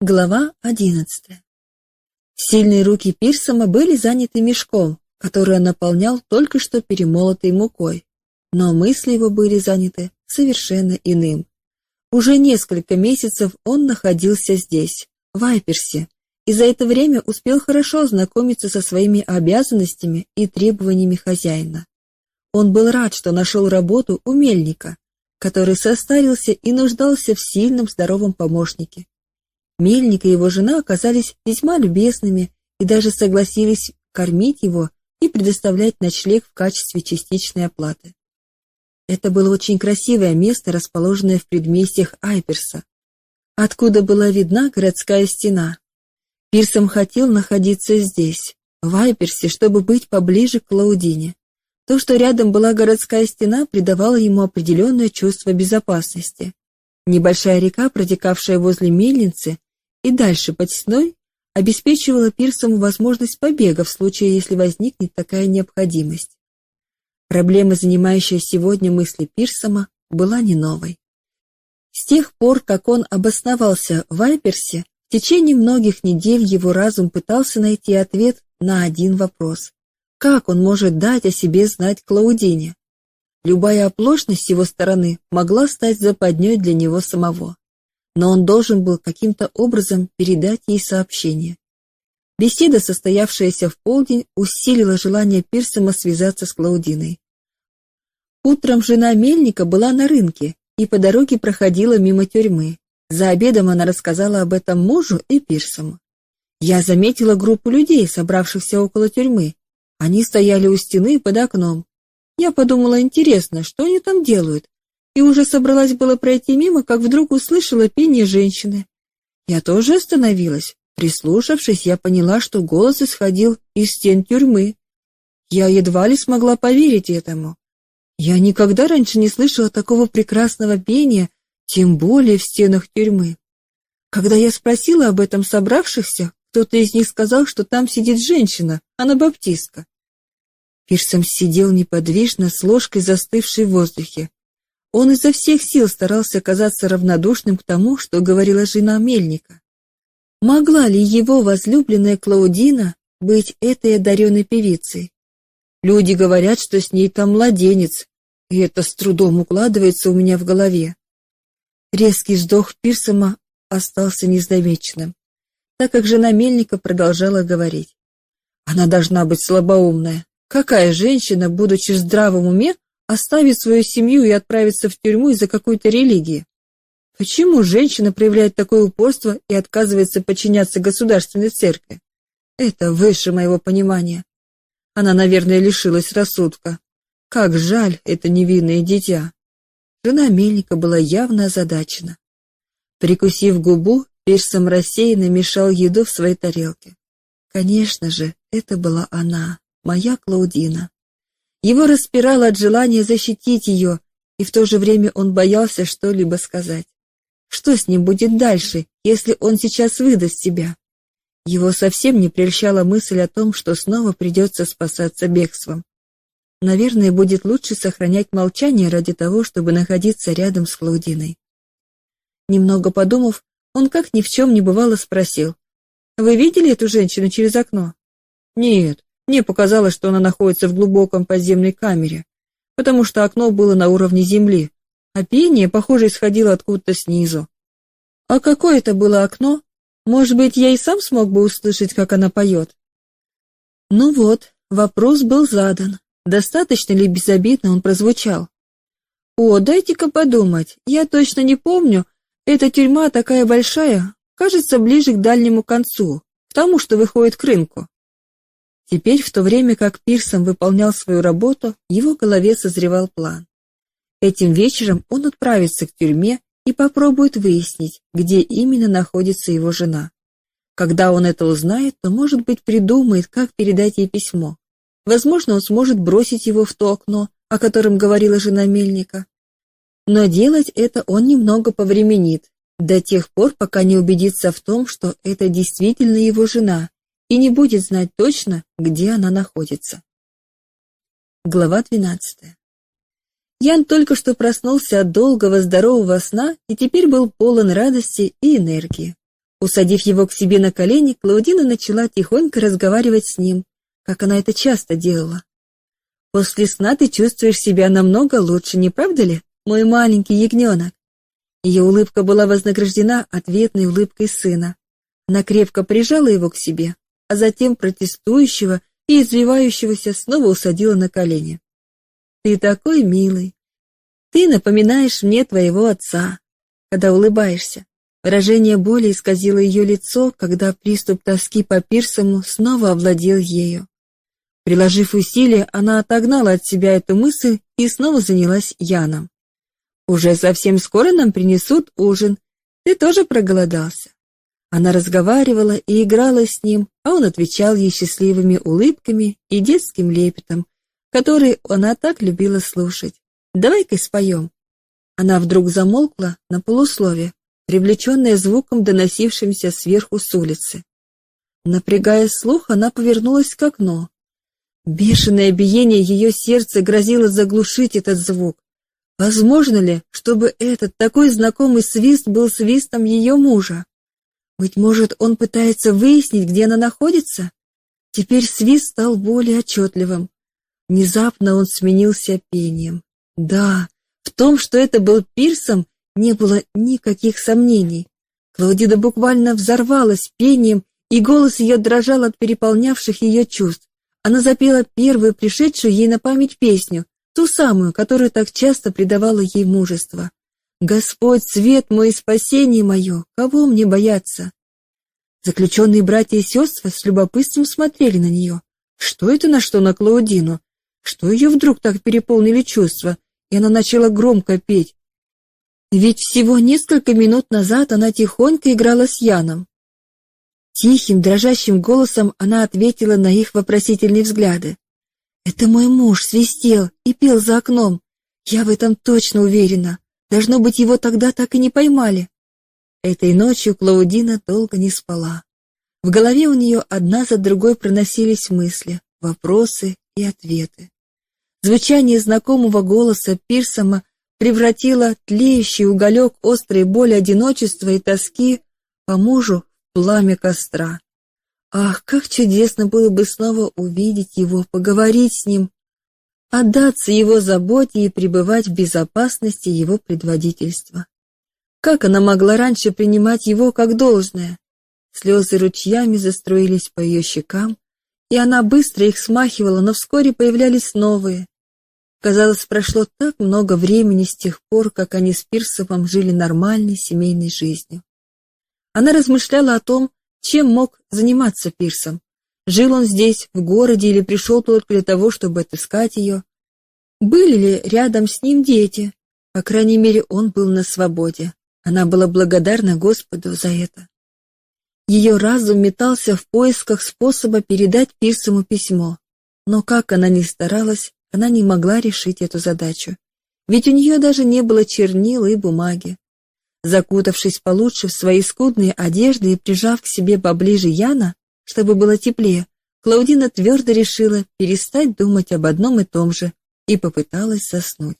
Глава одиннадцатая. Сильные руки Пирсома были заняты мешком, который он наполнял только что перемолотой мукой, но мысли его были заняты совершенно иным. Уже несколько месяцев он находился здесь, в Айперсе, и за это время успел хорошо ознакомиться со своими обязанностями и требованиями хозяина. Он был рад, что нашел работу у мельника, который состарился и нуждался в сильном здоровом помощнике. Мельник и его жена оказались весьма любезными и даже согласились кормить его и предоставлять ночлег в качестве частичной оплаты. Это было очень красивое место, расположенное в предместьях Айперса, откуда была видна городская стена. Пирсом хотел находиться здесь, в Айперсе, чтобы быть поближе к Клаудине. То, что рядом была городская стена, придавало ему определенное чувство безопасности. Небольшая река, протекавшая возле мельницы, и дальше под стеной обеспечивала Пирсому возможность побега в случае, если возникнет такая необходимость. Проблема, занимающая сегодня мысли Пирсома, была не новой. С тех пор, как он обосновался в Айперсе, в течение многих недель его разум пытался найти ответ на один вопрос. Как он может дать о себе знать Клаудине? Любая оплошность с его стороны могла стать западней для него самого но он должен был каким-то образом передать ей сообщение. Беседа, состоявшаяся в полдень, усилила желание Пирсома связаться с Клаудиной. Утром жена Мельника была на рынке и по дороге проходила мимо тюрьмы. За обедом она рассказала об этом мужу и Пирсому. Я заметила группу людей, собравшихся около тюрьмы. Они стояли у стены под окном. Я подумала, интересно, что они там делают, и уже собралась было пройти мимо, как вдруг услышала пение женщины. Я тоже остановилась. Прислушавшись, я поняла, что голос исходил из стен тюрьмы. Я едва ли смогла поверить этому. Я никогда раньше не слышала такого прекрасного пения, тем более в стенах тюрьмы. Когда я спросила об этом собравшихся, кто-то из них сказал, что там сидит женщина, она баптистка. Пирсом сидел неподвижно с ложкой застывшей в воздухе. Он изо всех сил старался казаться равнодушным к тому, что говорила жена Мельника. Могла ли его возлюбленная Клаудина быть этой одаренной певицей? Люди говорят, что с ней там младенец, и это с трудом укладывается у меня в голове. Резкий вздох Пирсома остался незамеченным, так как жена Мельника продолжала говорить. Она должна быть слабоумная. Какая женщина, будучи в здравом уме, оставить свою семью и отправиться в тюрьму из-за какой-то религии? Почему женщина проявляет такое упорство и отказывается подчиняться государственной церкви? Это выше моего понимания. Она, наверное, лишилась рассудка. Как жаль это невинное дитя. Жена Мельника была явно озадачена. Прикусив губу, Пирсом рассеянно мешал еду в своей тарелке. Конечно же, это была она, моя Клаудина. Его распирало от желания защитить ее, и в то же время он боялся что-либо сказать. Что с ним будет дальше, если он сейчас выдаст себя? Его совсем не прельщала мысль о том, что снова придется спасаться бегством. Наверное, будет лучше сохранять молчание ради того, чтобы находиться рядом с Клаудиной. Немного подумав, он как ни в чем не бывало спросил. «Вы видели эту женщину через окно?» «Нет, мне показалось, что она находится в глубоком подземной камере, потому что окно было на уровне земли, а пение, похоже, исходило откуда-то снизу. А какое это было окно? Может быть, я и сам смог бы услышать, как она поет? Ну вот, вопрос был задан. Достаточно ли безобидно он прозвучал? О, дайте-ка подумать, я точно не помню, эта тюрьма такая большая, кажется, ближе к дальнему концу, к тому, что выходит к рынку. Теперь, в то время как Пирсон выполнял свою работу, в его голове созревал план. Этим вечером он отправится к тюрьме и попробует выяснить, где именно находится его жена. Когда он это узнает, то, может быть, придумает, как передать ей письмо. Возможно, он сможет бросить его в то окно, о котором говорила жена Мельника. Но делать это он немного повременит, до тех пор, пока не убедится в том, что это действительно его жена, и не будет знать точно, где она находится. Глава 12. Ян только что проснулся от долгого здорового сна и теперь был полон радости и энергии. Усадив его к себе на колени, Клаудина начала тихонько разговаривать с ним, как она это часто делала. «После сна ты чувствуешь себя намного лучше, не правда ли, мой маленький ягненок?» Ее улыбка была вознаграждена ответной улыбкой сына. Она крепко прижала его к себе, а затем протестующего и извивающегося снова усадила на колени. «Ты такой милый! Ты напоминаешь мне твоего отца, когда улыбаешься. Выражение боли исказило ее лицо, когда приступ тоски по Пирсому снова овладел ею. Приложив усилия, она отогнала от себя эту мысль и снова занялась Яном. «Уже совсем скоро нам принесут ужин. Ты тоже проголодался?» Она разговаривала и играла с ним, а он отвечал ей счастливыми улыбками и детским лепетом, который она так любила слушать. «Давай-ка споем». Она вдруг замолкла на полуслове, привлеченная звуком, доносившимся сверху с улицы. Напрягая слух, она повернулась к окну. Бешеное биение ее сердца грозило заглушить этот звук. Возможно ли, чтобы этот такой знакомый свист был свистом ее мужа? Быть может, он пытается выяснить, где она находится? Теперь свист стал более отчетливым. Внезапно он сменился пением. Да, в том, что это был Пирсом, не было никаких сомнений. Клаудида буквально взорвалась пением, и голос ее дрожал от переполнявших ее чувств. Она запела первую пришедшую ей на память песню, ту самую, которую так часто придавала ей мужество. «Господь, свет мой спасение мое, кого мне бояться?» Заключенные братья и сестры с любопытством смотрели на нее. Что это на что на Клаудину? Что ее вдруг так переполнили чувства? И она начала громко петь, ведь всего несколько минут назад она тихонько играла с Яном. Тихим, дрожащим голосом она ответила на их вопросительные взгляды. «Это мой муж свистел и пел за окном. Я в этом точно уверена. Должно быть, его тогда так и не поймали». Этой ночью Клаудина долго не спала. В голове у нее одна за другой проносились мысли, вопросы и ответы. Звучание знакомого голоса Пирсома превратила тлеющий уголек острой боли одиночества и тоски по мужу в пламя костра. Ах, как чудесно было бы снова увидеть его, поговорить с ним, отдаться его заботе и пребывать в безопасности его предводительства. Как она могла раньше принимать его как должное? Слезы ручьями застроились по ее щекам, и она быстро их смахивала, но вскоре появлялись новые, Казалось, прошло так много времени с тех пор, как они с Пирсовым жили нормальной семейной жизнью. Она размышляла о том, чем мог заниматься Пирсом. Жил он здесь, в городе, или пришел только для того, чтобы отыскать ее? Были ли рядом с ним дети? По крайней мере, он был на свободе. Она была благодарна Господу за это. Ее разум метался в поисках способа передать Пирсому письмо. Но как она ни старалась, она не могла решить эту задачу, ведь у нее даже не было чернил и бумаги. Закутавшись получше в свои скудные одежды и прижав к себе поближе Яна, чтобы было теплее, Клаудина твердо решила перестать думать об одном и том же и попыталась заснуть.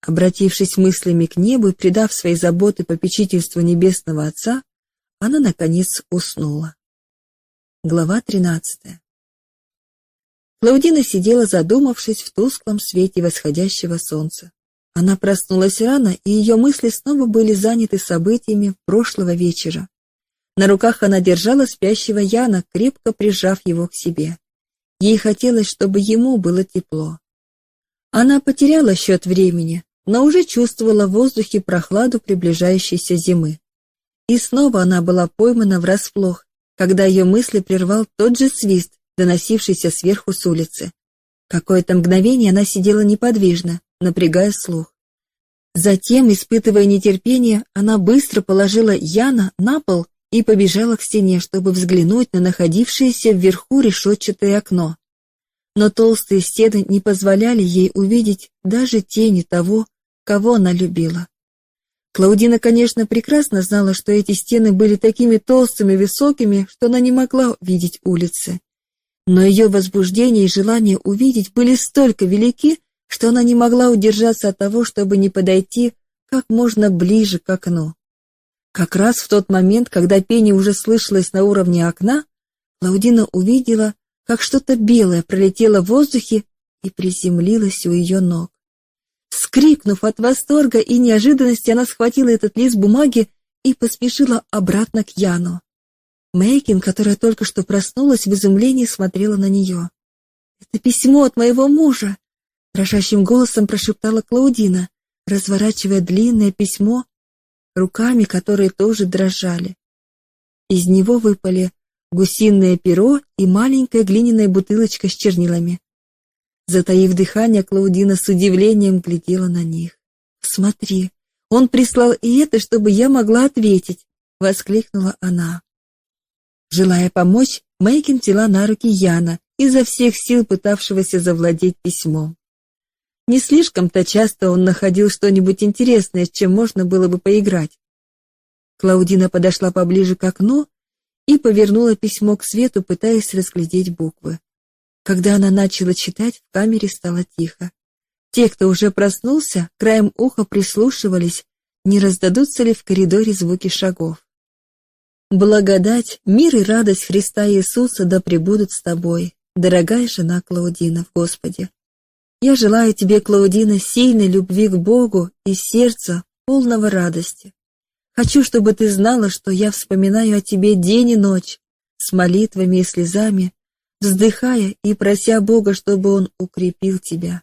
Обратившись мыслями к небу и придав свои заботы попечительству Небесного Отца, она, наконец, уснула. Глава тринадцатая. Клаудина сидела, задумавшись в тусклом свете восходящего солнца. Она проснулась рано, и ее мысли снова были заняты событиями прошлого вечера. На руках она держала спящего Яна, крепко прижав его к себе. Ей хотелось, чтобы ему было тепло. Она потеряла счет времени, но уже чувствовала в воздухе прохладу приближающейся зимы. И снова она была поймана врасплох, когда ее мысли прервал тот же свист, доносившийся сверху с улицы. Какое-то мгновение она сидела неподвижно, напрягая слух. Затем, испытывая нетерпение, она быстро положила Яна на пол и побежала к стене, чтобы взглянуть на находившееся вверху решетчатое окно. Но толстые стены не позволяли ей увидеть даже тени того, кого она любила. Клаудина, конечно, прекрасно знала, что эти стены были такими толстыми и высокими, что она не могла видеть улицы. Но ее возбуждение и желание увидеть были столько велики, что она не могла удержаться от того, чтобы не подойти как можно ближе к окну. Как раз в тот момент, когда пение уже слышалось на уровне окна, Клаудина увидела, как что-то белое пролетело в воздухе и приземлилось у ее ног. Вскрикнув от восторга и неожиданности, она схватила этот лист бумаги и поспешила обратно к Яну. Мэйкин, которая только что проснулась, в изумлении смотрела на нее. «Это письмо от моего мужа!» Дрожащим голосом прошептала Клаудина, разворачивая длинное письмо руками, которые тоже дрожали. Из него выпали гусиное перо и маленькая глиняная бутылочка с чернилами. Затаив дыхание, Клаудина с удивлением глядела на них. «Смотри, он прислал и это, чтобы я могла ответить!» — воскликнула она. Желая помочь, Мэйкин взяла на руки Яна, изо всех сил пытавшегося завладеть письмом. Не слишком-то часто он находил что-нибудь интересное, с чем можно было бы поиграть. Клаудина подошла поближе к окну и повернула письмо к свету, пытаясь разглядеть буквы. Когда она начала читать, в камере стало тихо. Те, кто уже проснулся, краем уха прислушивались, не раздадутся ли в коридоре звуки шагов. Благодать, мир и радость Христа Иисуса да пребудут с тобой, дорогая жена Клаудина в Господе. Я желаю тебе, Клаудина, сильной любви к Богу и сердца, полного радости. Хочу, чтобы ты знала, что я вспоминаю о тебе день и ночь, с молитвами и слезами, вздыхая и прося Бога, чтобы Он укрепил тебя.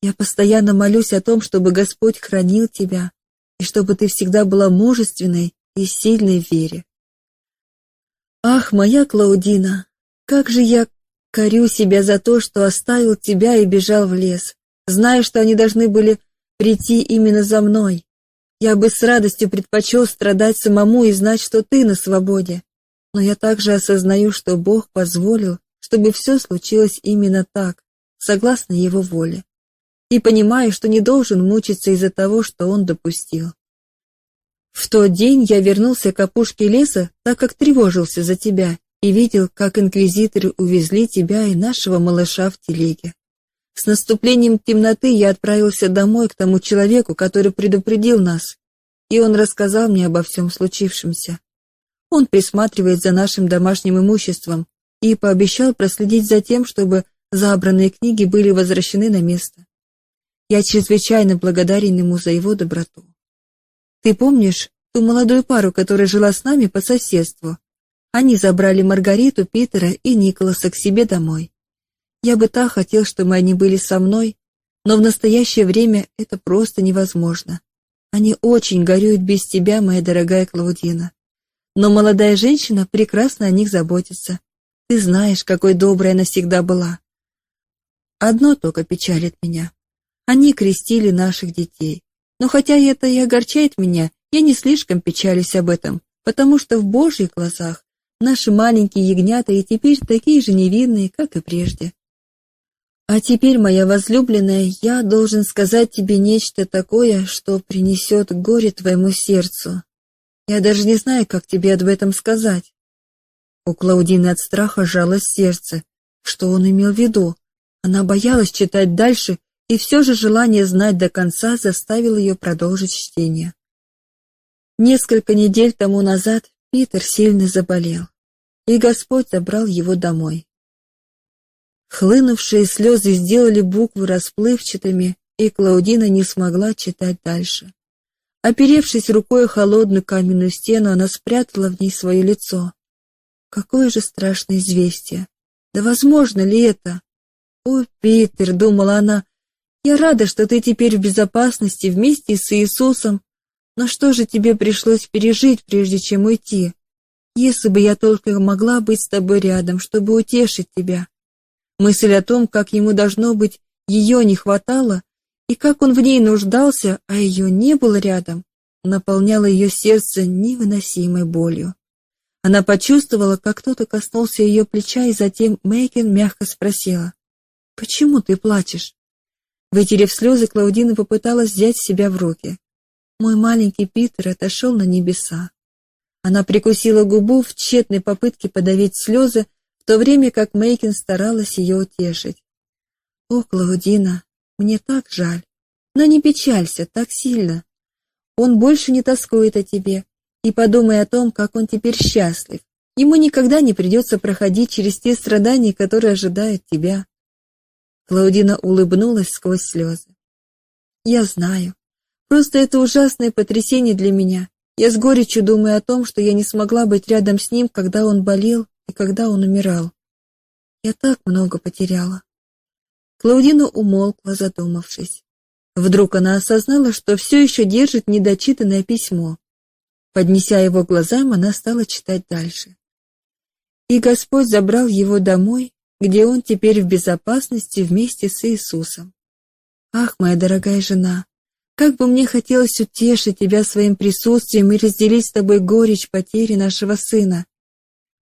Я постоянно молюсь о том, чтобы Господь хранил тебя, и чтобы ты всегда была мужественной и сильной в вере. Ах, моя Клаудина, как же я Корю себя за то, что оставил тебя и бежал в лес, зная, что они должны были прийти именно за мной. Я бы с радостью предпочел страдать самому и знать, что ты на свободе. Но я также осознаю, что Бог позволил, чтобы все случилось именно так, согласно Его воле. И понимаю, что не должен мучиться из-за того, что Он допустил. В тот день я вернулся к опушке леса, так как тревожился за тебя и видел, как инквизиторы увезли тебя и нашего малыша в телеге. С наступлением темноты я отправился домой к тому человеку, который предупредил нас, и он рассказал мне обо всем случившемся. Он присматривает за нашим домашним имуществом и пообещал проследить за тем, чтобы забранные книги были возвращены на место. Я чрезвычайно благодарен ему за его доброту. Ты помнишь ту молодую пару, которая жила с нами по соседству? Они забрали Маргариту, Питера и Николаса к себе домой. Я бы так хотел, чтобы они были со мной, но в настоящее время это просто невозможно. Они очень горюют без тебя, моя дорогая Клаудина. Но молодая женщина прекрасно о них заботится. Ты знаешь, какой доброй она всегда была. Одно только печалит меня. Они крестили наших детей. Но хотя это и огорчает меня, я не слишком печалюсь об этом, потому что в Божьих глазах Наши маленькие ягнята и теперь такие же невинные, как и прежде. А теперь, моя возлюбленная, я должен сказать тебе нечто такое, что принесет горе твоему сердцу. Я даже не знаю, как тебе об этом сказать. У Клаудины от страха сжалось сердце. Что он имел в виду? Она боялась читать дальше, и все же желание знать до конца заставило ее продолжить чтение. Несколько недель тому назад Питер сильно заболел и Господь забрал его домой. Хлынувшие слезы сделали буквы расплывчатыми, и Клаудина не смогла читать дальше. Оперевшись рукой о холодную каменную стену, она спрятала в ней свое лицо. Какое же страшное известие! Да возможно ли это? О, Питер, думала она, я рада, что ты теперь в безопасности вместе с Иисусом, но что же тебе пришлось пережить, прежде чем уйти? Если бы я только могла быть с тобой рядом, чтобы утешить тебя. Мысль о том, как ему должно быть, ее не хватало, и как он в ней нуждался, а ее не было рядом, наполняла ее сердце невыносимой болью. Она почувствовала, как кто-то коснулся ее плеча, и затем Мэйкен мягко спросила, «Почему ты плачешь?» Вытерев слезы, Клаудина попыталась взять себя в руки. Мой маленький Питер отошел на небеса. Она прикусила губу в тщетной попытке подавить слезы, в то время как Мейкин старалась ее утешить. «О, Клаудина, мне так жаль. Но не печалься так сильно. Он больше не тоскует о тебе. И подумай о том, как он теперь счастлив. Ему никогда не придется проходить через те страдания, которые ожидают тебя. Клаудина улыбнулась сквозь слезы. Я знаю. Просто это ужасное потрясение для меня. Я с горечью думаю о том, что я не смогла быть рядом с ним, когда он болел и когда он умирал. Я так много потеряла. Клаудина умолкла, задумавшись. Вдруг она осознала, что все еще держит недочитанное письмо. Поднеся его глазам, она стала читать дальше. И Господь забрал его домой, где он теперь в безопасности вместе с Иисусом. Ах, моя дорогая жена, как бы мне хотелось утешить тебя своим присутствием и разделить с тобой горечь потери нашего сына.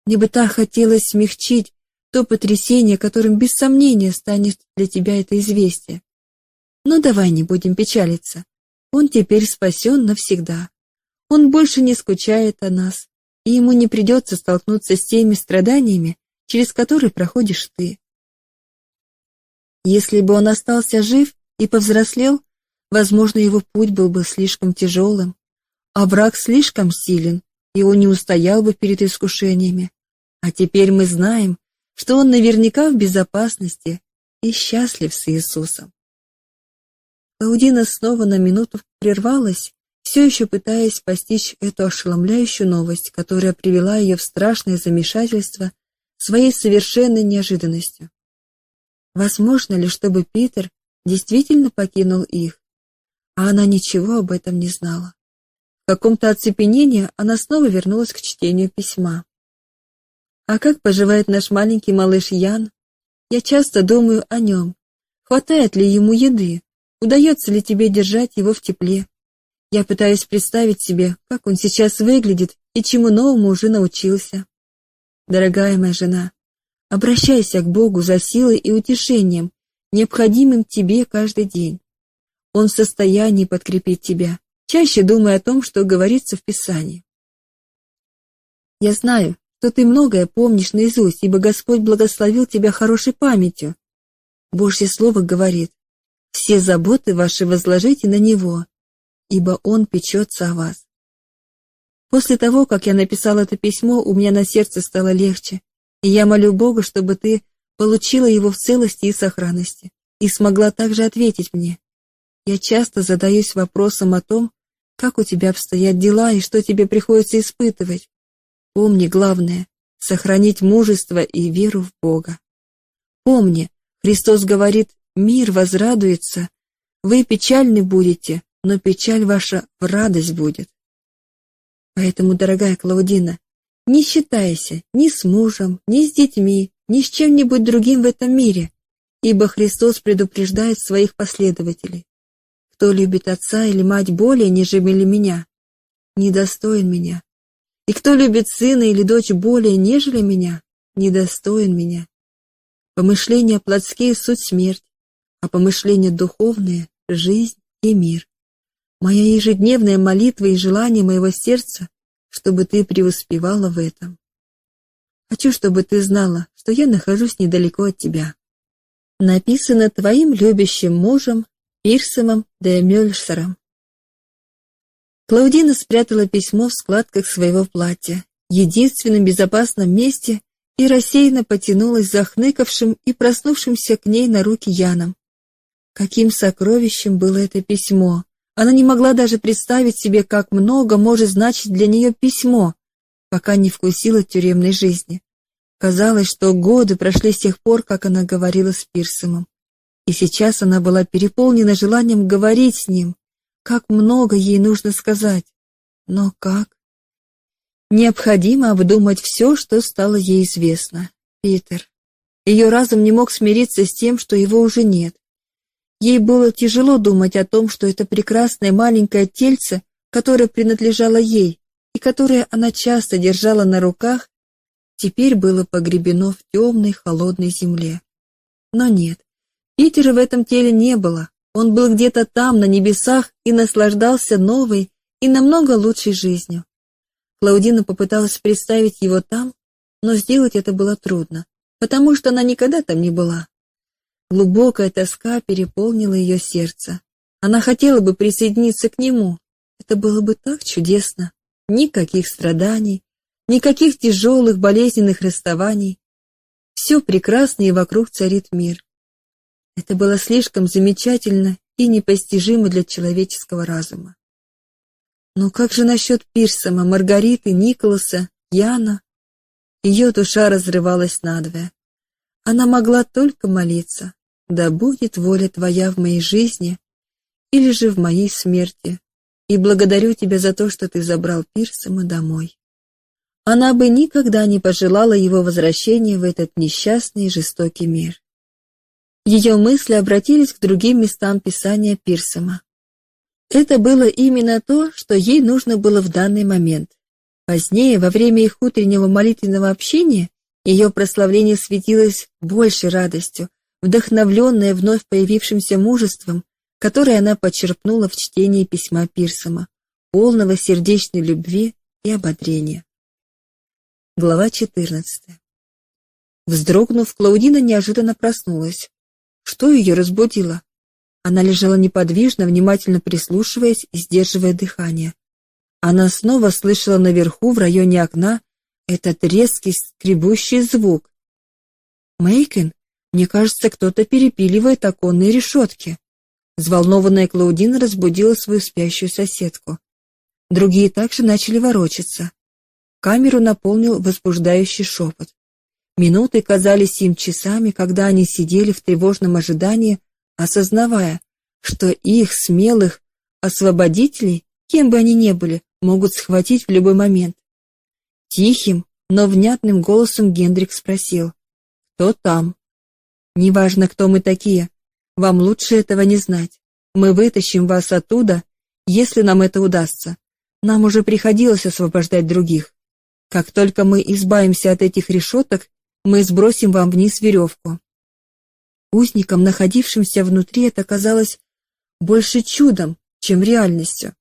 Мне бы так хотелось смягчить то потрясение, которым без сомнения станет для тебя это известие. Но давай не будем печалиться. Он теперь спасен навсегда. Он больше не скучает о нас, и ему не придется столкнуться с теми страданиями, через которые проходишь ты. Если бы он остался жив и повзрослел, возможно, его путь был бы слишком тяжелым, а враг слишком силен, и он не устоял бы перед искушениями. А теперь мы знаем, что он наверняка в безопасности и счастлив с Иисусом. Клаудина снова на минуту прервалась все еще пытаясь постичь эту ошеломляющую новость, которая привела ее в страшное замешательство своей совершенной неожиданностью. Возможно ли, чтобы Питер действительно покинул их, а она ничего об этом не знала? В каком-то оцепенении она снова вернулась к чтению письма. «А как поживает наш маленький малыш Ян? Я часто думаю о нем. Хватает ли ему еды? Удается ли тебе держать его в тепле? Я пытаюсь представить себе, как он сейчас выглядит и чему новому уже научился. Дорогая моя жена, обращайся к Богу за силой и утешением, необходимым тебе каждый день. Он в состоянии подкрепить тебя, чаще думая о том, что говорится в Писании. Я знаю, что ты многое помнишь наизусть, ибо Господь благословил тебя хорошей памятью. Божье Слово говорит, все заботы ваши возложите на Него, ибо Он печется о вас. После того, как я написал это письмо, у меня на сердце стало легче, и я молю Бога, чтобы ты получила его в целости и сохранности, и смогла также ответить мне. Я часто задаюсь вопросом о том, как у тебя обстоят дела и что тебе приходится испытывать. Помни главное — сохранить мужество и веру в Бога. Помни, Христос говорит, мир возрадуется, вы печальны будете, но печаль ваша в радость будет. Поэтому, дорогая Клаудина, не считайся ни с мужем, ни с детьми, ни с чем-нибудь другим в этом мире, ибо Христос предупреждает своих последователей. Кто любит отца или мать более, нежели меня, недостоин меня. И кто любит сына или дочь более, нежели меня, недостоин меня. Помышления плотские — суть смерть, а помышления духовные — жизнь и мир. Моя ежедневная молитва и желание моего сердца, чтобы ты преуспевала в этом. Хочу, чтобы ты знала, что я нахожусь недалеко от тебя. Написано твоим любящим мужем Пирсомом де Мюльсером. Клаудина спрятала письмо в складках своего платья, единственном безопасном месте, и рассеянно потянулась за хныкавшим и проснувшимся к ней на руки Яном. Каким сокровищем было это письмо! Она не могла даже представить себе, как много может значить для нее письмо, пока не вкусила тюремной жизни. Казалось, что годы прошли с тех пор, как она говорила с Пирсомом. И сейчас она была переполнена желанием говорить с ним. Как много ей нужно сказать. Но как? Необходимо обдумать все, что стало ей известно. Питер. Ее разум не мог смириться с тем, что его уже нет. Ей было тяжело думать о том, что это прекрасное маленькое тельце, которое принадлежало ей и которое она часто держала на руках, теперь было погребено в темной холодной земле. Но нет, Питера в этом теле не было. Он был где-то там, на небесах, и наслаждался новой и намного лучшей жизнью. Клаудина попыталась представить его там, но сделать это было трудно, потому что она никогда там не была. Глубокая тоска переполнила ее сердце. Она хотела бы присоединиться к нему. Это было бы так чудесно. никаких страданий, никаких тяжелых болезненных расставаний. Все прекрасно и вокруг царит мир. Это было слишком замечательно и непостижимо для человеческого разума. Но как же насчет Пирсома, Маргариты, Николаса, Яна? Ее душа разрывалась надвое. Она могла только молиться, да будет воля Твоя в моей жизни или же в моей смерти, и благодарю Тебя за то, что Ты забрал Пирсома домой. Она бы никогда не пожелала его возвращения в этот несчастный и жестокий мир. Ее мысли обратились к другим местам Писания Пирсома. Это было именно то, что ей нужно было в данный момент. Позднее, во время их утреннего молитвенного общения, ее прославление светилось большей радостью, вдохновленное вновь появившимся мужеством, которое она почерпнула в чтении письма Пирсома, полного сердечной любви и ободрения. Глава 14. Вздрогнув, Клаудина неожиданно проснулась. Что ее разбудило? Она лежала неподвижно, внимательно прислушиваясь и сдерживая дыхание. Она снова слышала наверху, в районе окна, этот резкий скребущий звук. «Мейкен, мне кажется, кто-то перепиливает оконные решетки». Взволнованная Клаудина разбудила свою спящую соседку. Другие также начали ворочаться. Камеру наполнил возбуждающий шепот. Минуты казались им часами, когда они сидели в тревожном ожидании, осознавая, что их, смелых, освободителей, кем бы они ни были, могут схватить в любой момент. Тихим, но внятным голосом Гендрик спросил, «Кто там?» «Неважно, кто мы такие, вам лучше этого не знать. Мы вытащим вас оттуда, если нам это удастся. Нам уже приходилось освобождать других. Как только мы избавимся от этих решеток, мы сбросим вам вниз веревку. Узникам, находившимся внутри, это казалось больше чудом, чем реальностью.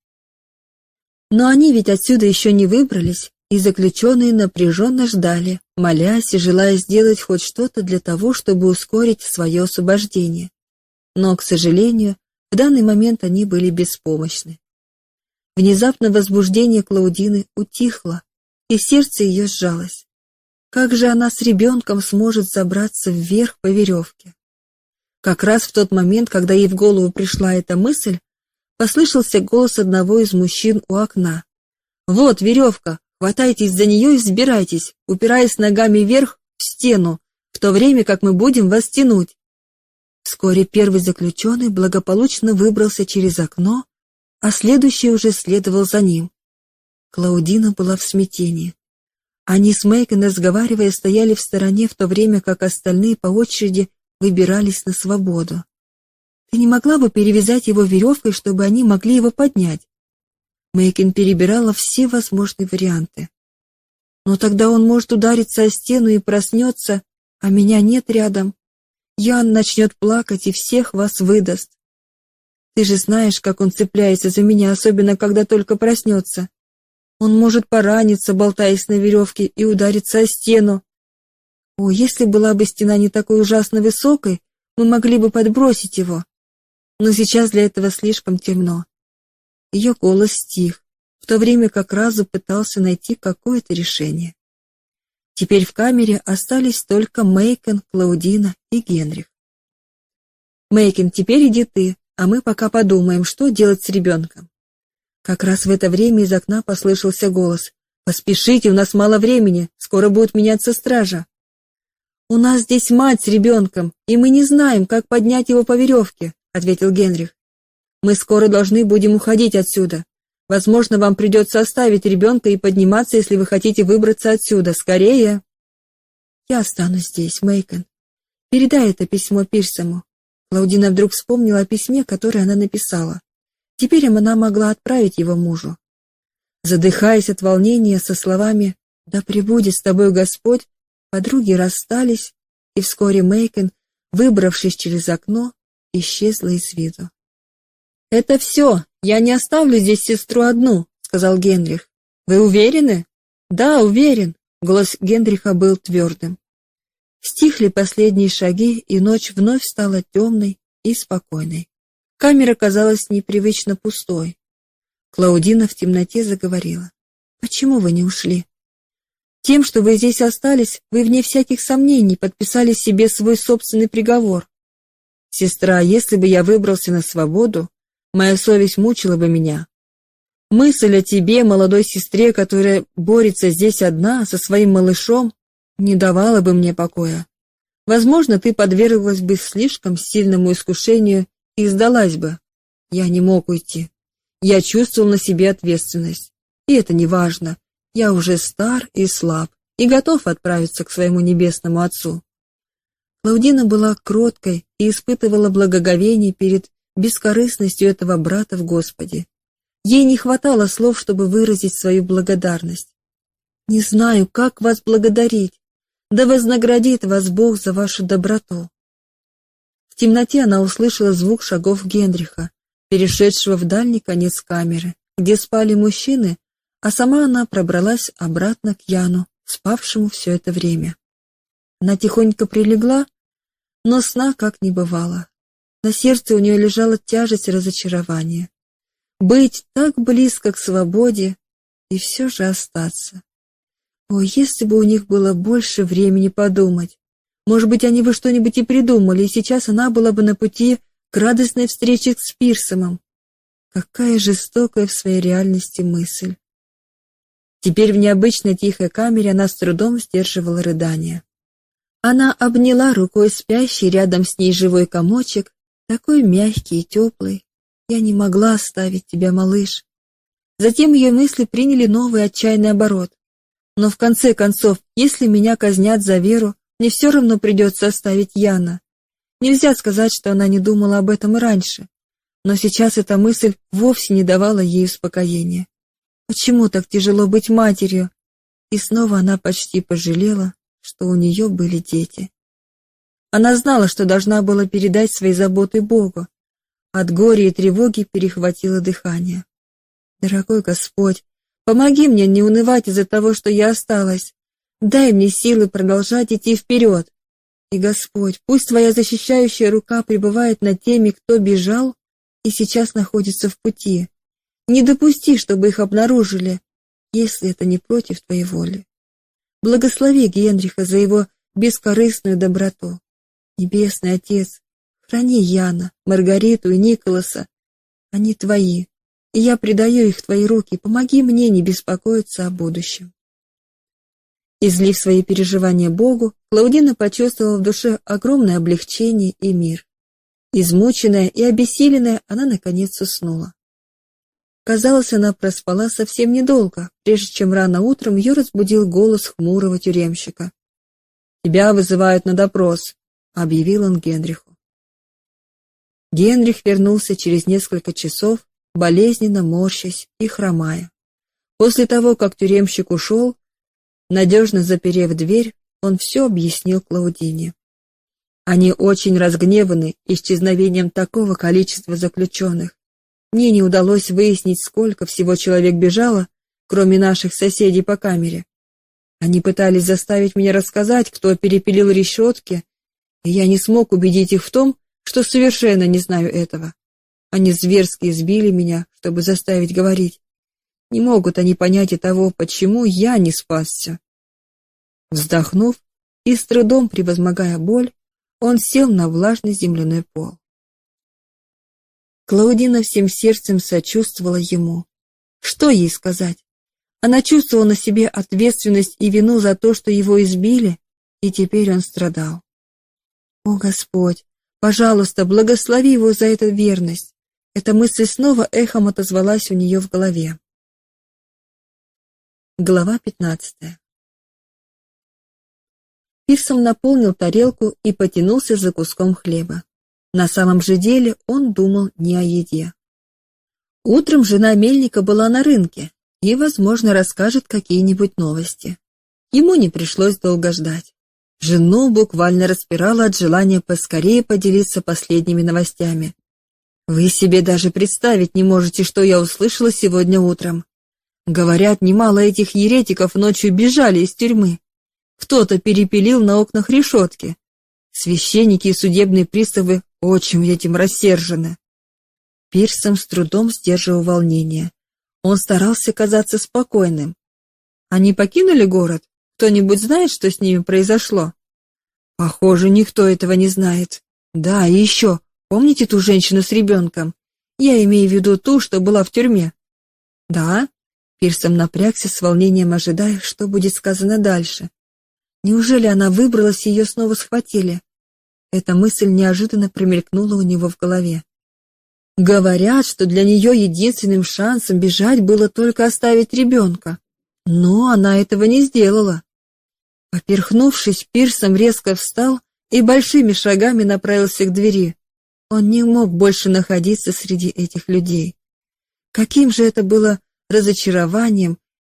Но они ведь отсюда еще не выбрались, и заключенные напряженно ждали, молясь и желая сделать хоть что-то для того, чтобы ускорить свое освобождение. Но, к сожалению, в данный момент они были беспомощны. Внезапно возбуждение Клаудины утихло, и сердце ее сжалось. Как же она с ребенком сможет забраться вверх по веревке? Как раз в тот момент, когда ей в голову пришла эта мысль, послышался голос одного из мужчин у окна. «Вот веревка, хватайтесь за нее и взбирайтесь, упираясь ногами вверх в стену, в то время как мы будем вас тянуть». Вскоре первый заключенный благополучно выбрался через окно, а следующий уже следовал за ним. Клаудина была в смятении. Они с Мейкон, разговаривая, стояли в стороне, в то время как остальные по очереди выбирались на свободу. Ты не могла бы перевязать его веревкой, чтобы они могли его поднять? Мэйкин перебирала все возможные варианты. Но тогда он может удариться о стену и проснется, а меня нет рядом. Ян начнет плакать и всех вас выдаст. Ты же знаешь, как он цепляется за меня, особенно когда только проснется. Он может пораниться, болтаясь на веревке, и удариться о стену. О, если была бы стена не такой ужасно высокой, мы могли бы подбросить его. Но сейчас для этого слишком темно. Ее голос стих, в то время как Разу пытался найти какое-то решение. Теперь в камере остались только Мейкон, Клаудина и Генрих. Мейкин, теперь иди ты, а мы пока подумаем, что делать с ребенком. Как раз в это время из окна послышался голос. «Поспешите, у нас мало времени, скоро будет меняться стража». «У нас здесь мать с ребенком, и мы не знаем, как поднять его по веревке», — ответил Генрих. «Мы скоро должны будем уходить отсюда. Возможно, вам придется оставить ребенка и подниматься, если вы хотите выбраться отсюда. Скорее!» «Я останусь здесь, Мейкон. Передай это письмо Пирсому». Клаудина вдруг вспомнила о письме, которое она написала. Теперь она могла отправить его мужу. Задыхаясь от волнения со словами «Да пребудет с тобой Господь», Подруги расстались, и вскоре Мейкен, выбравшись через окно, исчезла из виду. «Это все, я не оставлю здесь сестру одну», — сказал Генрих. «Вы уверены?» «Да, уверен», — голос Генриха был твердым. Стихли последние шаги, и ночь вновь стала темной и спокойной. Камера казалась непривычно пустой. Клаудина в темноте заговорила. Почему вы не ушли? Тем, что вы здесь остались, вы вне всяких сомнений подписали себе свой собственный приговор. Сестра, если бы я выбрался на свободу, моя совесть мучила бы меня. Мысль о тебе, молодой сестре, которая борется здесь одна, со своим малышом, не давала бы мне покоя. Возможно, ты подверглась бы слишком сильному искушению и сдалась бы. Я не мог уйти. Я чувствовал на себе ответственность. И это не важно. Я уже стар и слаб и готов отправиться к своему небесному Отцу. Клаудина была кроткой и испытывала благоговение перед бескорыстностью этого брата в Господе. Ей не хватало слов, чтобы выразить свою благодарность. «Не знаю, как вас благодарить. Да вознаградит вас Бог за вашу доброту». Темноте она услышала звук шагов Генриха, перешедшего в дальний конец камеры, где спали мужчины, а сама она пробралась обратно к Яну, спавшему все это время. Она тихонько прилегла, но сна как не бывало. На сердце у нее лежала тяжесть разочарования. Быть так близко к свободе и все же остаться. О, если бы у них было больше времени подумать. Может быть, они бы что-нибудь и придумали, и сейчас она была бы на пути к радостной встрече с Пирсомом. Какая жестокая в своей реальности мысль. Теперь в необычной тихой камере она с трудом сдерживала рыдания. Она обняла рукой спящий рядом с ней живой комочек, такой мягкий и теплый. Я не могла оставить тебя, малыш. Затем ее мысли приняли новый отчаянный оборот. Но в конце концов, если меня казнят за веру, мне все равно придется оставить Яна. Нельзя сказать, что она не думала об этом раньше. Но сейчас эта мысль вовсе не давала ей успокоения. Почему так тяжело быть матерью? И снова она почти пожалела, что у нее были дети. Она знала, что должна была передать свои заботы Богу. От горя и тревоги перехватило дыхание. Дорогой Господь, помоги мне не унывать из-за того, что я осталась. Дай мне силы продолжать идти вперед. И, Господь, пусть Твоя защищающая рука пребывает над теми, кто бежал и сейчас находится в пути. Не допусти, чтобы их обнаружили, если это не против твоей воли. Благослови Генриха за его бескорыстную доброту. Небесный Отец, храни Яна, Маргариту и Николаса. Они твои, и я предаю их твои руки. Помоги мне не беспокоиться о будущем. Излив свои переживания Богу, Клаудина почувствовала в душе огромное облегчение и мир. Измученная и обессиленная, она наконец уснула. Казалось, она проспала совсем недолго, прежде чем рано утром ее разбудил голос хмурого тюремщика. «Тебя вызывают на допрос», — объявил он Генриху. Генрих вернулся через несколько часов, болезненно морщась и хромая. После того, как тюремщик ушел, надежно заперев дверь, он все объяснил Клаудине. Они очень разгневаны исчезновением такого количества заключенных. Мне не удалось выяснить, сколько всего человек бежало, кроме наших соседей по камере. Они пытались заставить меня рассказать, кто перепилил решетки, и я не смог убедить их в том, что совершенно не знаю этого. Они зверски избили меня, чтобы заставить говорить. Не могут они понять и того, почему я не спасся. Вздохнув и с трудом превозмогая боль, он сел на влажный земляной пол. Клаудина всем сердцем сочувствовала ему. Что ей сказать? Она чувствовала на себе ответственность и вину за то, что его избили, и теперь он страдал. О, Господь, пожалуйста, благослови его за эту верность. Эта мысль снова эхом отозвалась у нее в голове. Глава пятнадцатая. Пирсом наполнил тарелку и потянулся за куском хлеба. На самом же деле он думал не о еде. Утром жена Мельника была на рынке и, возможно, расскажет какие-нибудь новости. Ему не пришлось долго ждать. Жену буквально распирала от желания поскорее поделиться последними новостями. Вы себе даже представить не можете, что я услышала сегодня утром. Говорят, немало этих еретиков ночью бежали из тюрьмы. Кто-то перепилил на окнах решетки. Священники и судебные приставы очень этим рассержены. Пирсом с трудом сдерживал волнение. Он старался казаться спокойным, Они покинули город? Кто-нибудь знает, что с ними произошло? Похоже, никто этого не знает. Да, и еще, помните ту женщину с ребенком? Я имею в виду ту, что была в тюрьме. Да? Пирсом напрягся с волнением, ожидая, что будет сказано дальше. Неужели она выбралась и ее снова схватили? Эта мысль неожиданно промелькнула у него в голове. Говорят, что для нее единственным шансом бежать было только оставить ребенка. Но она этого не сделала. Поперхнувшись, Пирсом резко встал и большими шагами направился к двери. Он не мог больше находиться среди этих людей. Каким же это было разочарованием,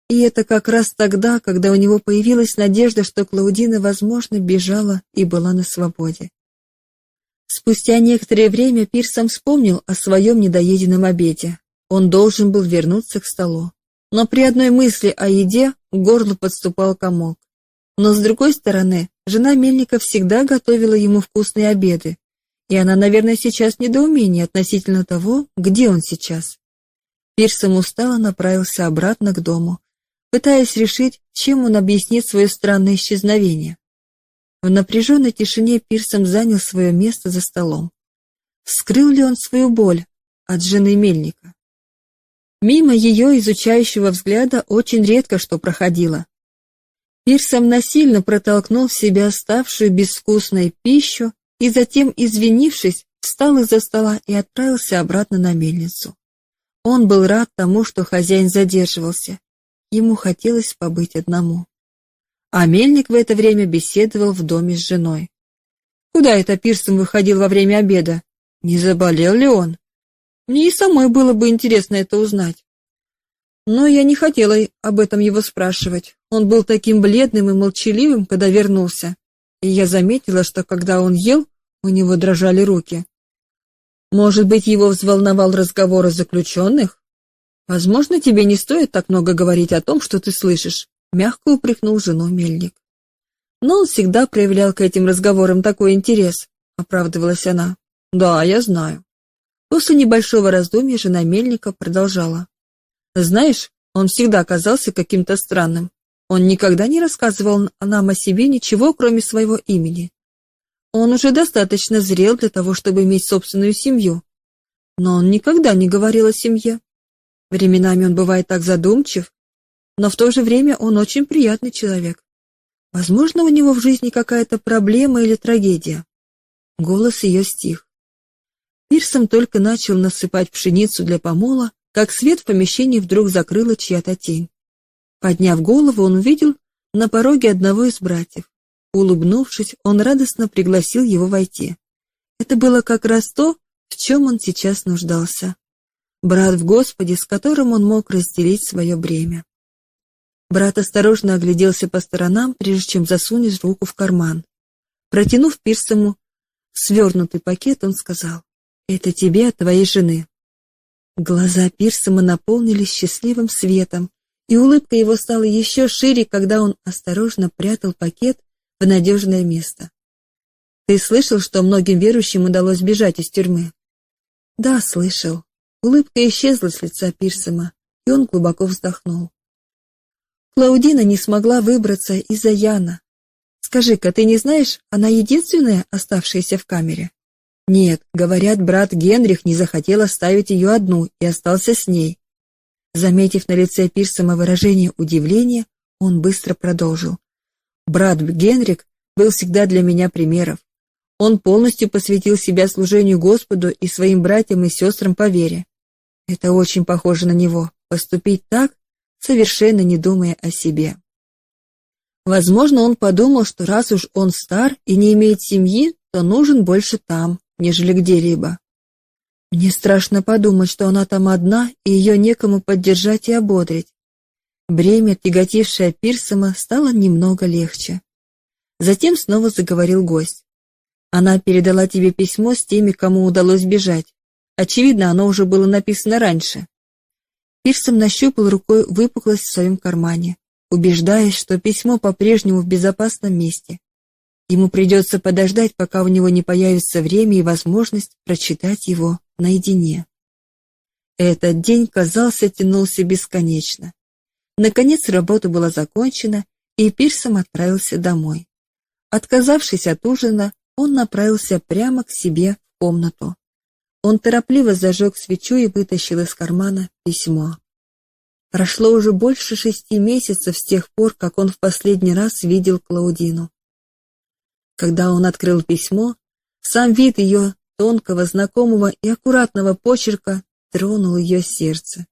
и это как раз тогда, когда у него появилась надежда, что Клаудина, возможно, бежала и была на свободе. Спустя некоторое время Пирсом вспомнил о своем недоеденном обеде. Он должен был вернуться к столу. Но при одной мысли о еде к горлу подступал комок. Но с другой стороны, жена Мельника всегда готовила ему вкусные обеды, и она, наверное, сейчас в недоумении относительно того, где он сейчас. Пирсом устало направился обратно к дому, пытаясь решить, чем он объяснит свое странное исчезновение. В напряженной тишине Пирсом занял свое место за столом. Скрыл ли он свою боль от жены Мельника? Мимо ее изучающего взгляда очень редко что проходило. Пирсом насильно протолкнул в себя оставшую безвкусной пищу и затем, извинившись, встал из-за стола и отправился обратно на мельницу. Он был рад тому, что хозяин задерживался. Ему хотелось побыть одному. А мельник в это время беседовал в доме с женой. Куда это Пирсом выходил во время обеда? Не заболел ли он? Мне и самой было бы интересно это узнать. Но я не хотела об этом его спрашивать. Он был таким бледным и молчаливым, когда вернулся. И я заметила, что когда он ел, у него дрожали руки. Может быть, его взволновал разговор о заключенных? Возможно, тебе не стоит так много говорить о том, что ты слышишь мягко упрекнул жену Мельник. Но он всегда проявлял к этим разговорам такой интерес, оправдывалась она. Да, я знаю. После небольшого раздумья жена Мельника продолжала. Знаешь, он всегда казался каким-то странным. Он никогда не рассказывал нам о себе ничего, кроме своего имени. Он уже достаточно зрел для того, чтобы иметь собственную семью. Но он никогда не говорил о семье. Временами он бывает так задумчив, но в то же время он очень приятный человек. Возможно, у него в жизни какая-то проблема или трагедия. Голос ее стих. Пирсом только начал насыпать пшеницу для помола, как свет в помещении вдруг закрыла чья-то тень. Подняв голову, он увидел на пороге одного из братьев. Улыбнувшись, он радостно пригласил его войти. Это было как раз то, в чем он сейчас нуждался. Брат в Господе, с которым он мог разделить свое бремя. Брат осторожно огляделся по сторонам, прежде чем засунуть руку в карман. Протянув Пирсому свернутый пакет, он сказал, «Это тебе от твоей жены». Глаза Пирсома наполнились счастливым светом, и улыбка его стала еще шире, когда он осторожно прятал пакет в надежное место. «Ты слышал, что многим верующим удалось бежать из тюрьмы?» «Да, слышал». Улыбка исчезла с лица Пирсома, и он глубоко вздохнул. Клаудина не смогла выбраться из-за Яна. Скажи-ка, ты не знаешь, она единственная, оставшаяся в камере? Нет, говорят, брат Генрих не захотел оставить ее одну и остался с ней. Заметив на лице Пирсома выражение удивления, он быстро продолжил. Брат Генрих был всегда для меня примером. Он полностью посвятил себя служению Господу и своим братьям и сестрам по вере. Это очень похоже на него, поступить так, совершенно не думая о себе. Возможно, он подумал, что раз уж он стар и не имеет семьи, то нужен больше там, нежели где-либо. Мне страшно подумать, что она там одна, и ее некому поддержать и ободрить. Бремя, тяготившее Пирсома, стало немного легче. Затем снова заговорил гость. Она передала тебе письмо с теми, кому удалось бежать. Очевидно, оно уже было написано раньше. Пирсом нащупал рукой выпуклость в своем кармане, убеждаясь, что письмо по-прежнему в безопасном месте. Ему придется подождать, пока у него не появится время и возможность прочитать его наедине. Этот день, казался, тянулся бесконечно. Наконец работа была закончена, и Пирсом отправился домой. Отказавшись от ужина, он направился прямо к себе в комнату. Он торопливо зажег свечу и вытащил из кармана письмо. Прошло уже больше шести месяцев с тех пор, как он в последний раз видел Клаудину. Когда он открыл письмо, сам вид ее тонкого, знакомого и аккуратного почерка тронул ее сердце.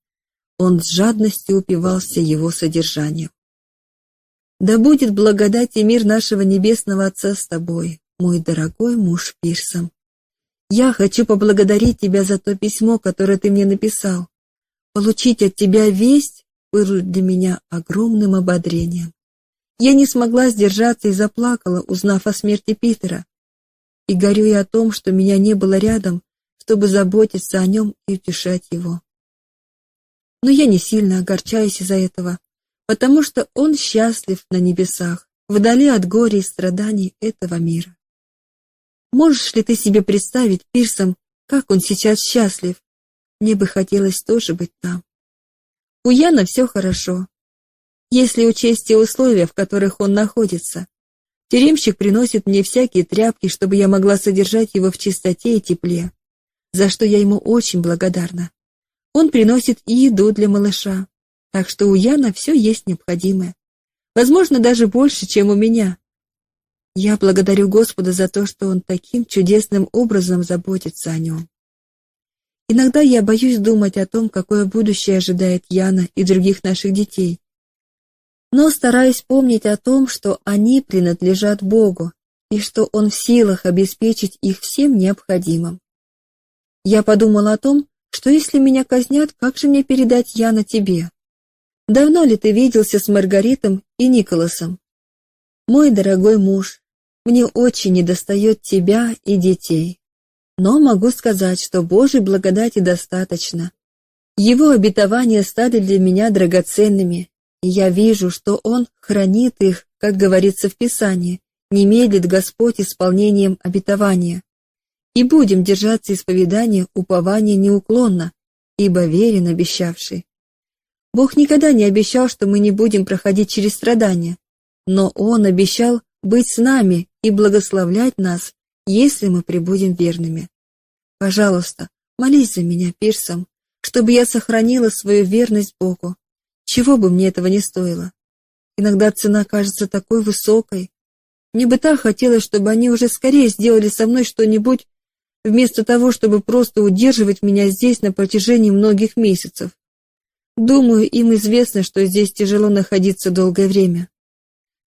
Он с жадностью упивался его содержанием. «Да будет благодать и мир нашего Небесного Отца с тобой, мой дорогой муж Пирсом. Я хочу поблагодарить тебя за то письмо, которое ты мне написал. Получить от тебя весть было для меня огромным ободрением. Я не смогла сдержаться и заплакала, узнав о смерти Питера. И горюя о том, что меня не было рядом, чтобы заботиться о нем и утешать его. Но я не сильно огорчаюсь из-за этого, потому что он счастлив на небесах, вдали от горя и страданий этого мира. Можешь ли ты себе представить, Пирсом, как он сейчас счастлив? Мне бы хотелось тоже быть там. У Яна все хорошо, если учесть те условия, в которых он находится. Тюремщик приносит мне всякие тряпки, чтобы я могла содержать его в чистоте и тепле, за что я ему очень благодарна. Он приносит и еду для малыша, так что у Яна все есть необходимое. Возможно, даже больше, чем у меня. Я благодарю Господа за то, что Он таким чудесным образом заботится о нем. Иногда я боюсь думать о том, какое будущее ожидает Яна и других наших детей. Но стараюсь помнить о том, что они принадлежат Богу и что Он в силах обеспечить их всем необходимым. Я подумала о том, что если меня казнят, как же мне передать Яна тебе? Давно ли ты виделся с Маргаритом и Николасом? Мой дорогой муж, мне очень недостает тебя и детей. Но могу сказать, что Божьей благодати достаточно. Его обетования стали для меня драгоценными, и я вижу, что Он хранит их, как говорится в Писании, не медлит Господь исполнением обетования. И будем держаться исповедания упования неуклонно, ибо верен обещавший. Бог никогда не обещал, что мы не будем проходить через страдания, но Он обещал быть с нами и благословлять нас если мы прибудем верными. Пожалуйста, молись за меня, Пирсом, чтобы я сохранила свою верность Богу, чего бы мне этого не стоило. Иногда цена кажется такой высокой. Мне бы так хотелось, чтобы они уже скорее сделали со мной что-нибудь, вместо того, чтобы просто удерживать меня здесь на протяжении многих месяцев. Думаю, им известно, что здесь тяжело находиться долгое время.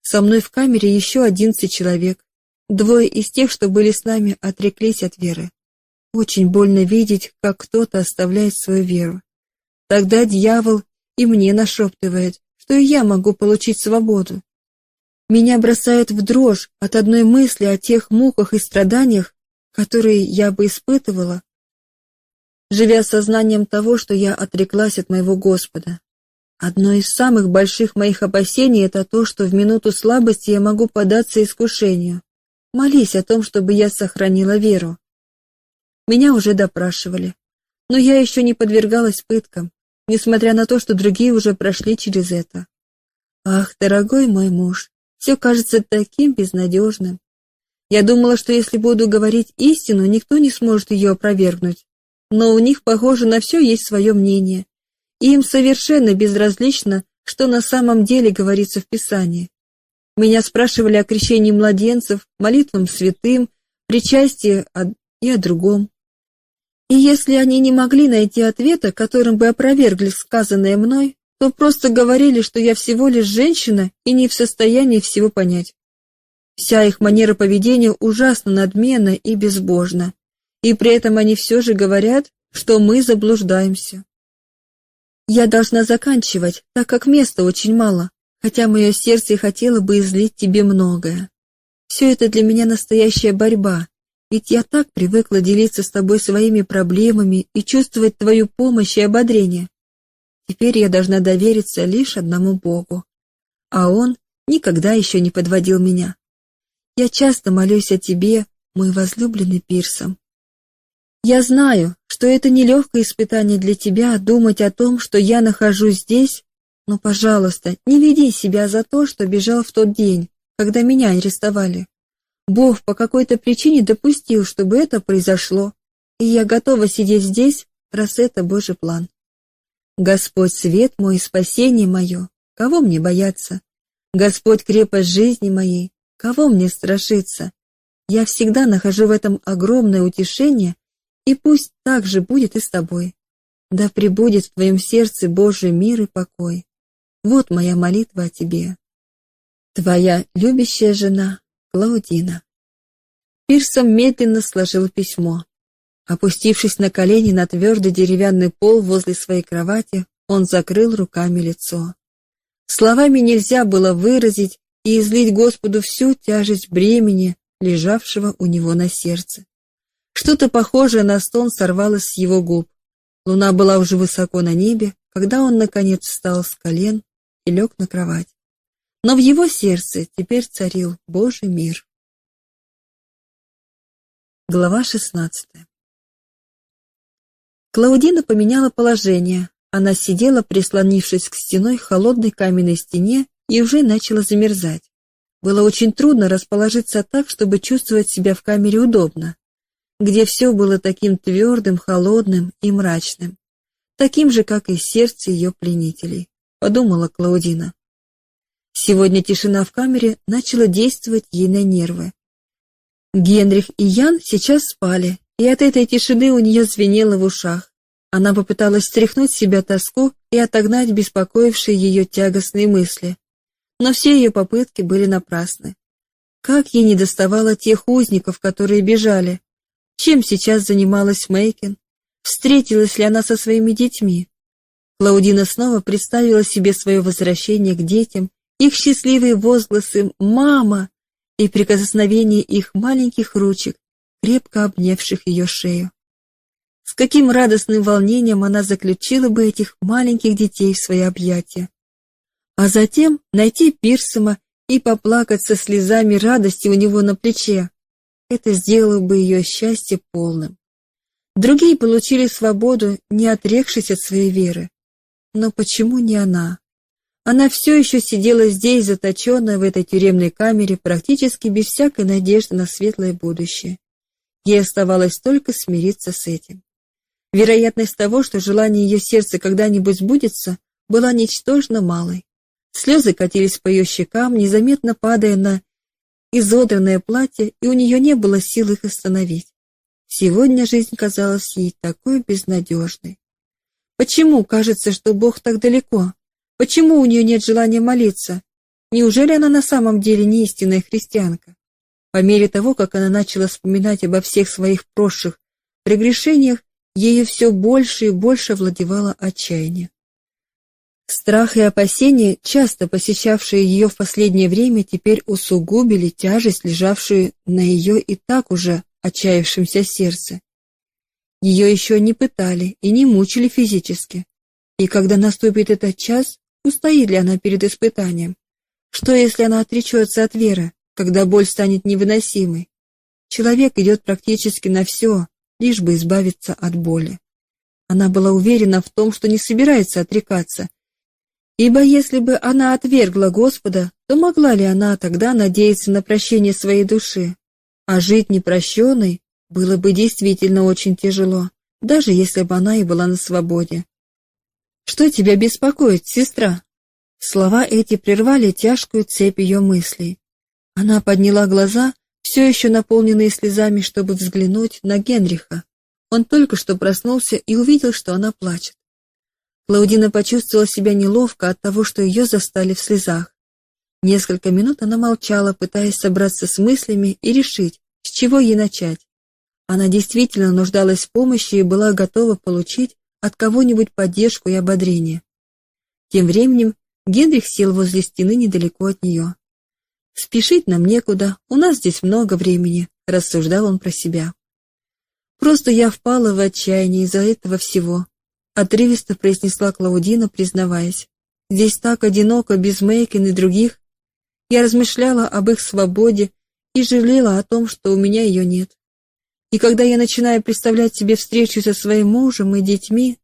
Со мной в камере еще одиннадцать человек. Двое из тех, что были с нами, отреклись от веры. Очень больно видеть, как кто-то оставляет свою веру. Тогда дьявол и мне нашептывает, что и я могу получить свободу. Меня бросает в дрожь от одной мысли о тех муках и страданиях, которые я бы испытывала, живя сознанием того, что я отреклась от моего Господа. Одно из самых больших моих опасений — это то, что в минуту слабости я могу податься искушению. Молись о том, чтобы я сохранила веру. Меня уже допрашивали, но я еще не подвергалась пыткам, несмотря на то, что другие уже прошли через это. Ах, дорогой мой муж, все кажется таким безнадежным. Я думала, что если буду говорить истину, никто не сможет ее опровергнуть. Но у них, похоже, на все есть свое мнение, и им совершенно безразлично, что на самом деле говорится в Писании. Меня спрашивали о крещении младенцев, молитвам святым, причастии и о другом. И если они не могли найти ответа, которым бы опровергли сказанное мной, то просто говорили, что я всего лишь женщина и не в состоянии всего понять. Вся их манера поведения ужасно надменна и безбожна, и при этом они все же говорят, что мы заблуждаемся. Я должна заканчивать, так как места очень мало, хотя мое сердце хотело бы излить тебе многое. Все это для меня настоящая борьба, ведь я так привыкла делиться с тобой своими проблемами и чувствовать твою помощь и ободрение. Теперь я должна довериться лишь одному Богу, а Он никогда еще не подводил меня. Я часто молюсь о тебе, мой возлюбленный Пирсом. Я знаю, что это нелегкое испытание для тебя думать о том, что я нахожусь здесь, Но, пожалуйста, не веди себя за то, что бежал в тот день, когда меня арестовали. Бог по какой-то причине допустил, чтобы это произошло, и я готова сидеть здесь, раз это Божий план. Господь свет мой и спасение мое, кого мне бояться? Господь крепость жизни моей, кого мне страшиться? Я всегда нахожу в этом огромное утешение, и пусть так же будет и с тобой. Да пребудет в твоем сердце Божий мир и покой. Вот моя молитва о тебе. Твоя любящая жена Клаудина. Пирсом медленно сложил письмо. Опустившись на колени на твердый деревянный пол возле своей кровати, он закрыл руками лицо. Словами нельзя было выразить и излить Господу всю тяжесть бремени, лежавшего у него на сердце. Что-то похожее на стон сорвалось с его губ. Луна была уже высоко на небе, когда он, наконец, встал с колен и лег на кровать. Но в его сердце теперь царил Божий мир. Глава шестнадцатая Клаудина поменяла положение. Она сидела, прислонившись к стеной холодной каменной стене, и уже начала замерзать. Было очень трудно расположиться так, чтобы чувствовать себя в камере удобно, где все было таким твердым, холодным и мрачным, таким же, как и сердце ее пленителей, подумала Клаудина. Сегодня тишина в камере начала действовать ей на нервы. Генрих и Ян сейчас спали, и от этой тишины у нее звенело в ушах. Она попыталась стряхнуть с себя тоску и отогнать беспокоившие ее тягостные мысли. Но все ее попытки были напрасны. Как ей не доставало тех узников, которые бежали? Чем сейчас занималась Мейкин? Встретилась ли она со своими детьми? Клаудина снова представила себе свое возвращение к детям, их счастливые возгласы «Мама!» и прикосновение их маленьких ручек, крепко обнявших ее шею. С каким радостным волнением она заключила бы этих маленьких детей в свои объятия. А затем найти Пирсома и поплакаться слезами радости у него на плече. Это сделало бы ее счастье полным. Другие получили свободу, не отрекшись от своей веры. Но почему не она? Она все еще сидела здесь, заточенная в этой тюремной камере, практически без всякой надежды на светлое будущее. Ей оставалось только смириться с этим. Вероятность того, что желание ее сердца когда-нибудь сбудется, была ничтожно малой. Слезы катились по ее щекам, незаметно падая на изодранное платье, и у нее не было сил их остановить. Сегодня жизнь казалась ей такой безнадежной. Почему кажется, что Бог так далеко? Почему у нее нет желания молиться? Неужели она на самом деле не истинная христианка? По мере того, как она начала вспоминать обо всех своих прошлых прегрешениях, ею все больше и больше владевало отчаяние. Страх и опасения, часто посещавшие ее в последнее время, теперь усугубили тяжесть, лежавшую на ее и так уже отчаявшемся сердце. Ее еще не пытали и не мучили физически. И когда наступит этот час, устоит ли она перед испытанием? Что, если она отречется от веры? когда боль станет невыносимой. Человек идет практически на все, лишь бы избавиться от боли. Она была уверена в том, что не собирается отрекаться, ибо если бы она отвергла Господа, то могла ли она тогда надеяться на прощение своей души? А жить непрощенной было бы действительно очень тяжело, даже если бы она и была на свободе. «Что тебя беспокоит, сестра?» Слова эти прервали тяжкую цепь ее мыслей. Она подняла глаза, все еще наполненные слезами, чтобы взглянуть на Генриха. Он только что проснулся и увидел, что она плачет. Клаудина почувствовала себя неловко от того, что ее застали в слезах. Несколько минут она молчала, пытаясь собраться с мыслями и решить, с чего ей начать. Она действительно нуждалась в помощи и была готова получить от кого-нибудь поддержку и ободрение. Тем временем Генрих сел возле стены недалеко от нее. Спешить нам некуда, у нас здесь много времени, рассуждал он про себя. Просто я впала в отчаяние из-за этого всего, отрывисто произнесла Клаудина, признаваясь. Здесь так одиноко без Мейкин и других. Я размышляла об их свободе и жалела о том, что у меня ее нет. И когда я начинаю представлять себе встречу со своим мужем и детьми,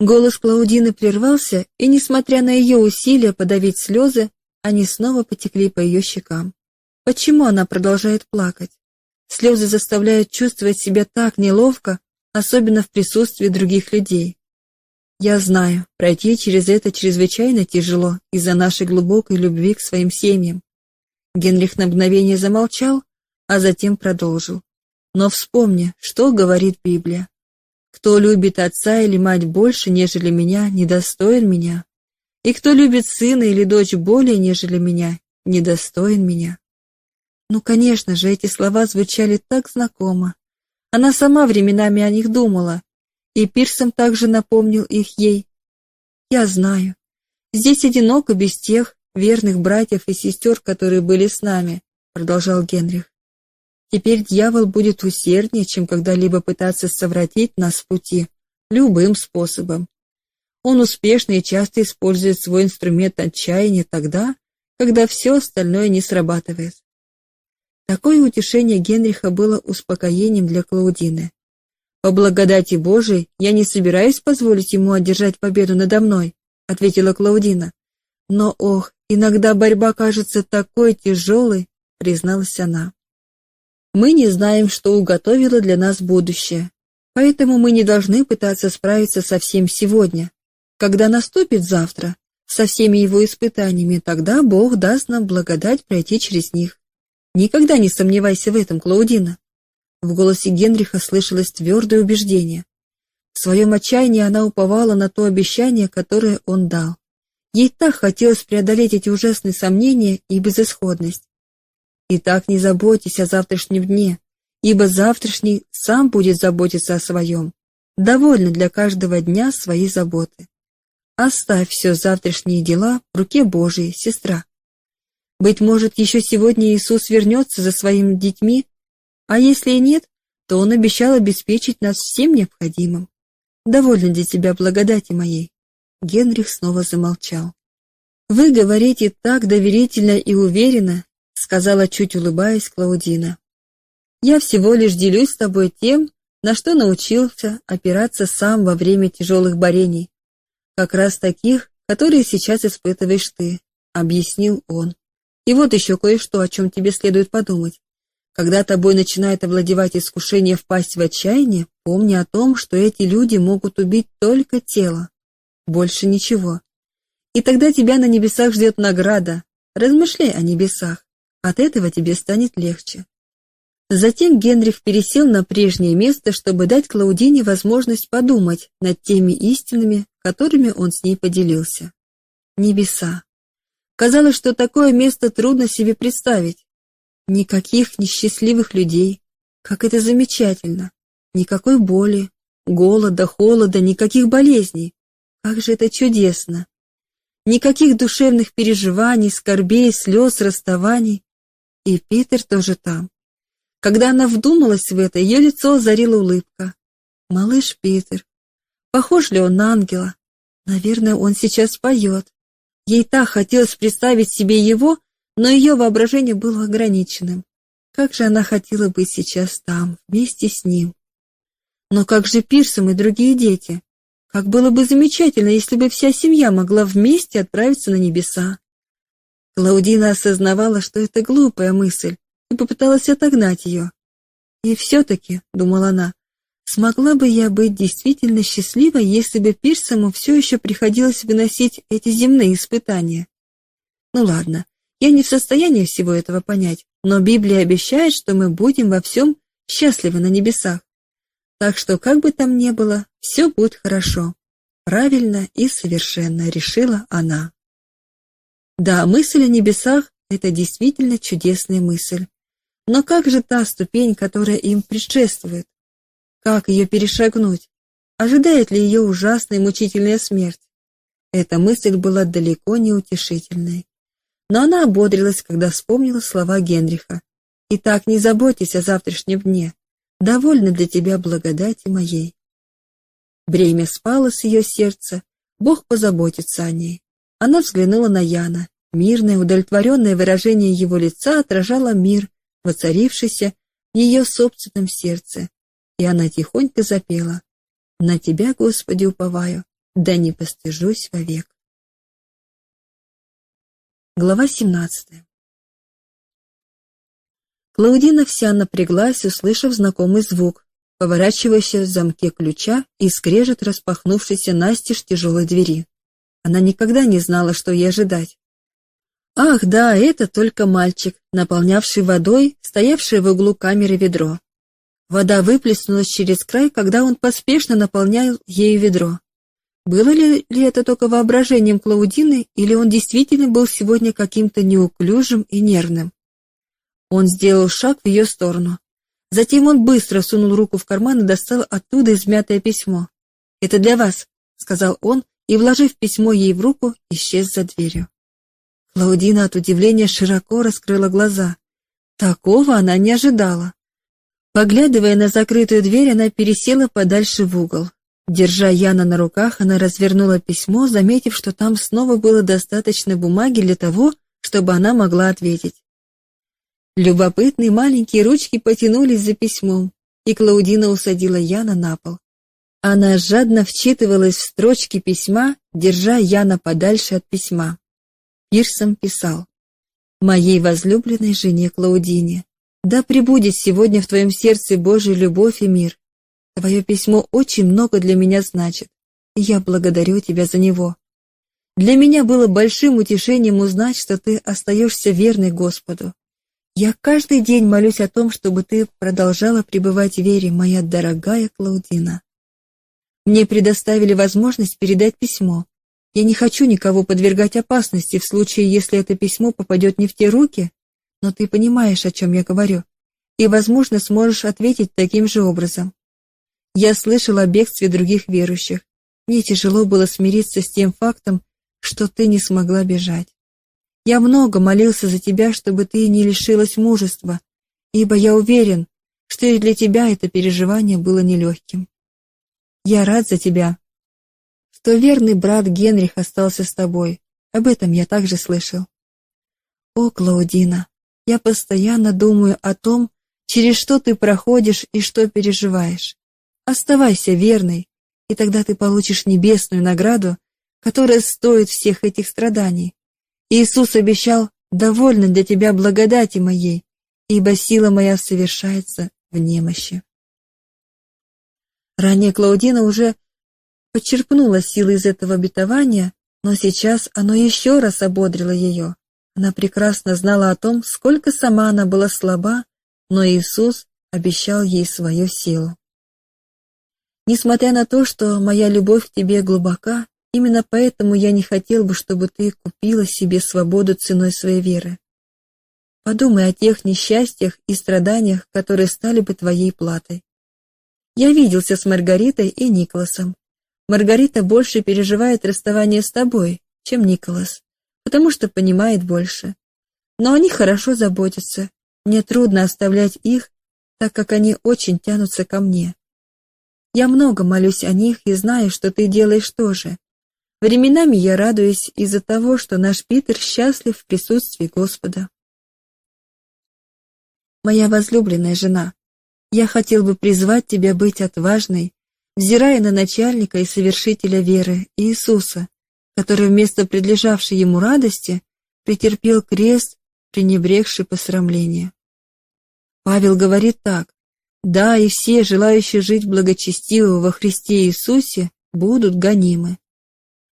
Голос Клаудины прервался, и, несмотря на ее усилия подавить слезы, они снова потекли по ее щекам. Почему она продолжает плакать? Слезы заставляют чувствовать себя так неловко, особенно в присутствии других людей. Я знаю, пройти через это чрезвычайно тяжело из-за нашей глубокой любви к своим семьям. Генрих на мгновение замолчал, а затем продолжил. Но вспомни, что говорит Библия. Кто любит отца или мать больше, нежели меня, недостоин меня. И кто любит сына или дочь более, нежели меня, недостоин меня. Ну, конечно же, эти слова звучали так знакомо. Она сама временами о них думала, и Пирсом также напомнил их ей. «Я знаю. Здесь одиноко без тех верных братьев и сестер, которые были с нами», — продолжал Генрих. «Теперь дьявол будет усерднее, чем когда-либо пытаться совратить нас в пути, любым способом. Он успешно и часто использует свой инструмент отчаяния тогда, когда все остальное не срабатывает. Такое утешение Генриха было успокоением для Клаудины. «По благодати Божией я не собираюсь позволить ему одержать победу надо мной», — ответила Клаудина. «Но, ох, иногда борьба кажется такой тяжелой», — призналась она. «Мы не знаем, что уготовило для нас будущее, поэтому мы не должны пытаться справиться со всем сегодня. Когда наступит завтра, со всеми его испытаниями, тогда Бог даст нам благодать пройти через них. Никогда не сомневайся в этом, Клаудина. В голосе Генриха слышалось твердое убеждение. В своем отчаянии она уповала на то обещание, которое он дал. Ей так хотелось преодолеть эти ужасные сомнения и безысходность. Итак, не заботьтесь о завтрашнем дне, ибо завтрашний сам будет заботиться о своем. Довольно для каждого дня свои заботы. Оставь все завтрашние дела в руке Божией, сестра. Быть может, еще сегодня Иисус вернется за своими детьми, а если и нет, то Он обещал обеспечить нас всем необходимым. Довольно для тебя благодати моей. Генрих снова замолчал. «Вы говорите так доверительно и уверенно», — сказала, чуть улыбаясь Клаудина. «Я всего лишь делюсь с тобой тем, на что научился опираться сам во время тяжелых борений, как раз таких, которые сейчас испытываешь ты», — объяснил он. И вот еще кое-что, о чем тебе следует подумать. Когда тобой начинает овладевать искушение впасть в отчаяние, помни о том, что эти люди могут убить только тело. Больше ничего. И тогда тебя на небесах ждет награда. Размышляй о небесах. От этого тебе станет легче. Затем Генрих пересел на прежнее место, чтобы дать Клаудине возможность подумать над теми истинами, которыми он с ней поделился. Небеса. Казалось, что такое место трудно себе представить. Никаких несчастливых людей. Как это замечательно. Никакой боли, голода, холода, никаких болезней. Как же это чудесно. Никаких душевных переживаний, скорбей, слез, расставаний. И Питер тоже там. Когда она вдумалась в это, ее лицо озарила улыбка. Малыш Питер. Похож ли он на ангела? Наверное, он сейчас поет. Ей так хотелось представить себе его, но ее воображение было ограниченным. Как же она хотела быть сейчас там, вместе с ним. Но как же Пирсом и другие дети? Как было бы замечательно, если бы вся семья могла вместе отправиться на небеса. Клаудина осознавала, что это глупая мысль, и попыталась отогнать ее. И все-таки, думала она, Смогла бы я быть действительно счастливой, если бы Пирсому все еще приходилось выносить эти земные испытания? Ну ладно, я не в состоянии всего этого понять, но Библия обещает, что мы будем во всем счастливы на небесах. Так что, как бы там ни было, все будет хорошо. Правильно и совершенно решила она. Да, мысль о небесах – это действительно чудесная мысль. Но как же та ступень, которая им предшествует? Как ее перешагнуть? Ожидает ли ее ужасная мучительная смерть? Эта мысль была далеко не утешительной. Но она ободрилась, когда вспомнила слова Генриха. «Итак, не заботьтесь о завтрашнем дне. Довольно для тебя благодати моей». Бремя спало с ее сердца, Бог позаботится о ней. Она взглянула на Яна. Мирное, удовлетворенное выражение его лица отражало мир, воцарившийся в ее собственном сердце и она тихонько запела. «На Тебя, Господи, уповаю, да не постыжусь вовек. Глава 17 Клаудина вся напряглась, услышав знакомый звук, поворачивающийся в замке ключа и скрежет распахнувшейся настежь тяжелой двери. Она никогда не знала, что ей ожидать. Ах, да, это только мальчик, наполнявший водой, стоявший в углу камеры ведро. Вода выплеснулась через край, когда он поспешно наполнял ею ведро. Было ли, ли это только воображением Клаудины, или он действительно был сегодня каким-то неуклюжим и нервным? Он сделал шаг в ее сторону. Затем он быстро сунул руку в карман и достал оттуда измятое письмо. «Это для вас», — сказал он, и, вложив письмо ей в руку, исчез за дверью. Клаудина от удивления широко раскрыла глаза. Такого она не ожидала. Поглядывая на закрытую дверь, она пересела подальше в угол. Держа Яна на руках, она развернула письмо, заметив, что там снова было достаточно бумаги для того, чтобы она могла ответить. Любопытные маленькие ручки потянулись за письмом, и Клаудина усадила Яна на пол. Она жадно вчитывалась в строчки письма, держа Яна подальше от письма. Пирсом писал «Моей возлюбленной жене Клаудине, да пребудет сегодня в твоем сердце Божья любовь и мир. Твое письмо очень много для меня значит, я благодарю тебя за него. Для меня было большим утешением узнать, что ты остаешься верной Господу. Я каждый день молюсь о том, чтобы ты продолжала пребывать в вере, моя дорогая Клаудина. Мне предоставили возможность передать письмо, я не хочу никого подвергать опасности в случае, если это письмо попадет не в те руки, но ты понимаешь, о чем я говорю, и, возможно, сможешь ответить таким же образом. Я слышал о бегстве других верующих. Мне тяжело было смириться с тем фактом, что ты не смогла бежать. Я много молился за тебя, чтобы ты не лишилась мужества, ибо я уверен, что и для тебя это переживание было нелегким. Я рад за тебя, что верный брат Генрих остался с тобой. Об этом я также слышал. О, Клаудина, я постоянно думаю о том, через что ты проходишь и что переживаешь. Оставайся верной, и тогда ты получишь небесную награду, которая стоит всех этих страданий. Иисус обещал, довольно для тебя благодати моей, ибо сила моя совершается в немощи. Ранее Клаудина уже подчеркнула силы из этого обетования, но сейчас оно еще раз ободрило ее. Она прекрасно знала о том, сколько сама она была слаба, но Иисус обещал ей свою силу. Несмотря на то, что моя любовь к тебе глубока, именно поэтому я не хотел бы, чтобы ты купила себе свободу ценой своей веры. Подумай о тех несчастьях и страданиях, которые стали бы твоей платой. Я виделся с Маргаритой и Николасом, Маргарита больше переживает расставание с тобой, чем Николас, потому что понимает больше. Но они хорошо заботятся. Мне трудно оставлять их, так как они очень тянутся ко мне. Я много молюсь о них и знаю, что ты делаешь тоже. Временами я радуюсь из-за того, что наш Питер счастлив в присутствии Господа. Моя возлюбленная жена, я хотел бы призвать тебя быть отважной, взирая на начальника и совершителя веры Иисуса, который вместо предлежавшей ему радости претерпел крест, пренебрегший посрамление. Павел говорит так, «Да, и все, желающие жить благочестиво во Христе Иисусе, будут гонимы».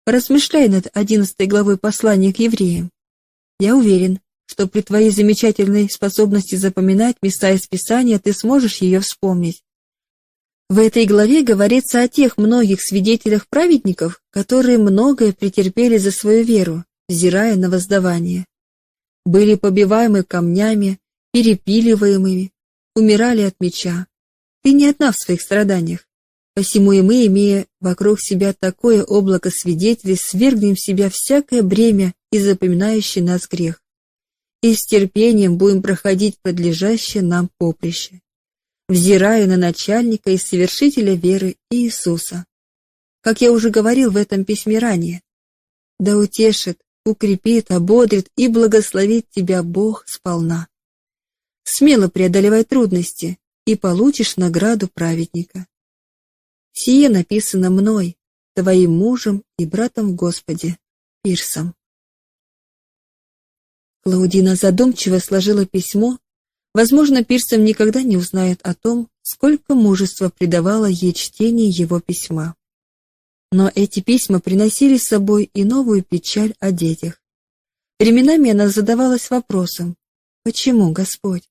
Поразмышляй над одиннадцатой главой послания к евреям. Я уверен, что при твоей замечательной способности запоминать места из Писания ты сможешь ее вспомнить, в этой главе говорится о тех многих свидетелях праведников, которые многое претерпели за свою веру, взирая на воздавание. Были побиваемы камнями, перепиливаемыми, умирали от меча. Ты не одна в своих страданиях. Посему и мы, имея вокруг себя такое облако свидетелей, свергнем в себя всякое бремя и запоминающий нас грех. И с терпением будем проходить подлежащее нам поприще взирая на начальника и совершителя веры Иисуса. Как я уже говорил в этом письме ранее, да утешит, укрепит, ободрит и благословит тебя Бог сполна. Смело преодолевай трудности, и получишь награду праведника. Сие написано мной, твоим мужем и братом в Господе, Пирсом. Клаудина задумчиво сложила письмо. Возможно, Пирсом никогда не узнает о том, сколько мужества придавало ей чтение его письма. Но эти письма приносили с собой и новую печаль о детях. Временами она задавалась вопросом, почему, Господь?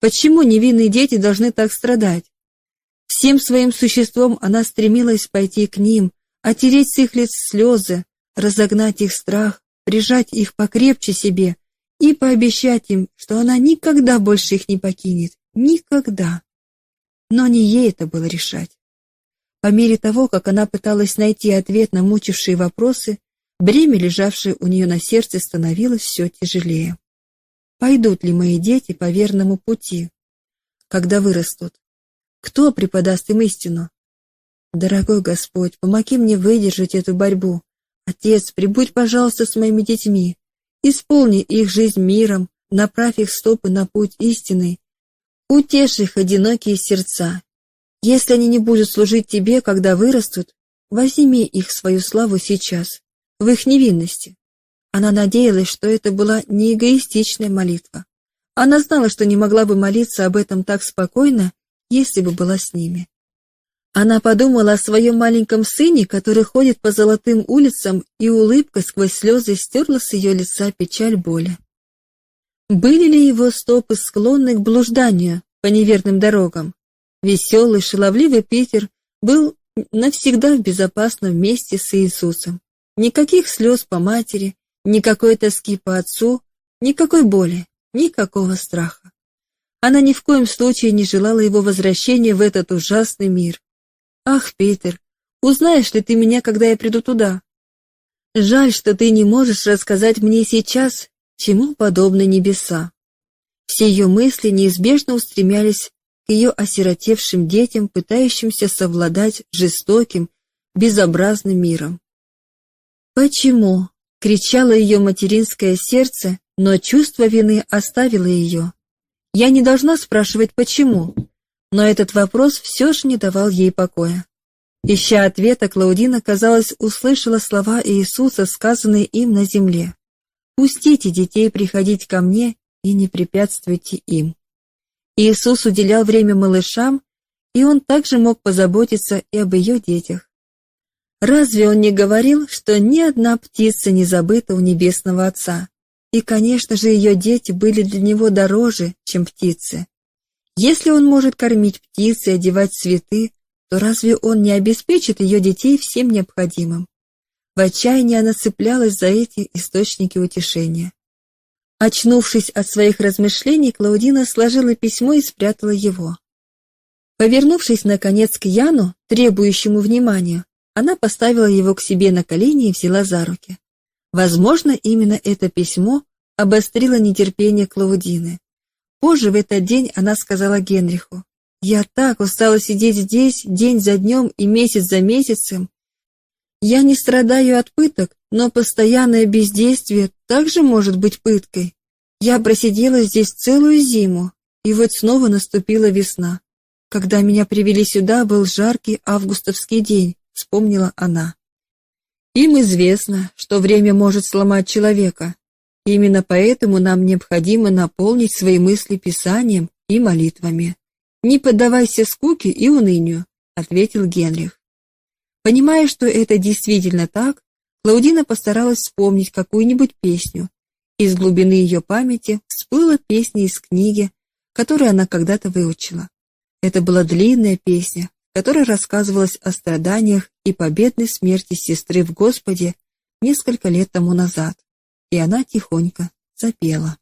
Почему невинные дети должны так страдать? Всем своим существом она стремилась пойти к ним, отереть с их лиц слезы, разогнать их страх, прижать их покрепче себе и пообещать им, что она никогда больше их не покинет, никогда. Но не ей это было решать. По мере того, как она пыталась найти ответ на мучившие вопросы, бремя, лежавшее у нее на сердце, становилось все тяжелее. Пойдут ли мои дети по верному пути, когда вырастут? Кто преподаст им истину? Дорогой Господь, помоги мне выдержать эту борьбу. Отец, прибудь, пожалуйста, с моими детьми. Исполни их жизнь миром, направь их стопы на путь истины. Утешь их одинокие сердца. Если они не будут служить Тебе, когда вырастут, возьми их свою славу сейчас, в их невинности. Она надеялась, что это была не эгоистичная молитва. Она знала, что не могла бы молиться об этом так спокойно, если бы была с ними. Она подумала о своем маленьком сыне, который ходит по золотым улицам, и улыбка сквозь слезы стерла с ее лица печаль боли. Были ли его стопы склонны к блужданию по неверным дорогам? Веселый, шаловливый Питер был навсегда в безопасном месте с Иисусом. Никаких слез по матери, никакой тоски по отцу, никакой боли, никакого страха. Она ни в коем случае не желала его возвращения в этот ужасный мир. Ах, Питер, узнаешь ли ты меня, когда я приду туда? Жаль, что ты не можешь рассказать мне сейчас, чему подобны небеса. Все ее мысли неизбежно устремлялись к ее осиротевшим детям, пытающимся совладать жестоким, безобразным миром. Почему? кричало ее материнское сердце, но чувство вины оставило ее. Я не должна спрашивать, почему, но этот вопрос все же не давал ей покоя. Ища ответа, Клаудина, казалось, услышала слова Иисуса, сказанные им на земле. «Пустите детей приходить ко мне и не препятствуйте им». Иисус уделял время малышам, и он также мог позаботиться и об ее детях. Разве он не говорил, что ни одна птица не забыта у Небесного Отца? И, конечно же, ее дети были для него дороже, чем птицы. Если он может кормить птиц и одевать цветы, то разве он не обеспечит ее детей всем необходимым? В отчаянии она цеплялась за эти источники утешения. Очнувшись от своих размышлений, Клаудина сложила письмо и спрятала его. Повернувшись, наконец, к Яну, требующему внимания, она поставила его к себе на колени и взяла за руки. Возможно, именно это письмо обострило нетерпение Клаудины. Позже в этот день она сказала Генриху, «Я так устала сидеть здесь день за днем и месяц за месяцем. Я не страдаю от пыток, но постоянное бездействие также может быть пыткой. Я просидела здесь целую зиму, и вот снова наступила весна. Когда меня привели сюда, был жаркий августовский день, вспомнила она. Им известно, что время может сломать человека. Именно поэтому нам необходимо наполнить свои мысли писанием и молитвами. Не поддавайся скуке и унынию, ответил Генрих. Понимая, что это действительно так, Клаудина постаралась вспомнить какую-нибудь песню. Из глубины ее памяти всплыла песня из книги, которую она когда-то выучила. Это была длинная песня, которая рассказывалась о страданиях и победной смерти сестры в Господе несколько лет тому назад, и она тихонько запела.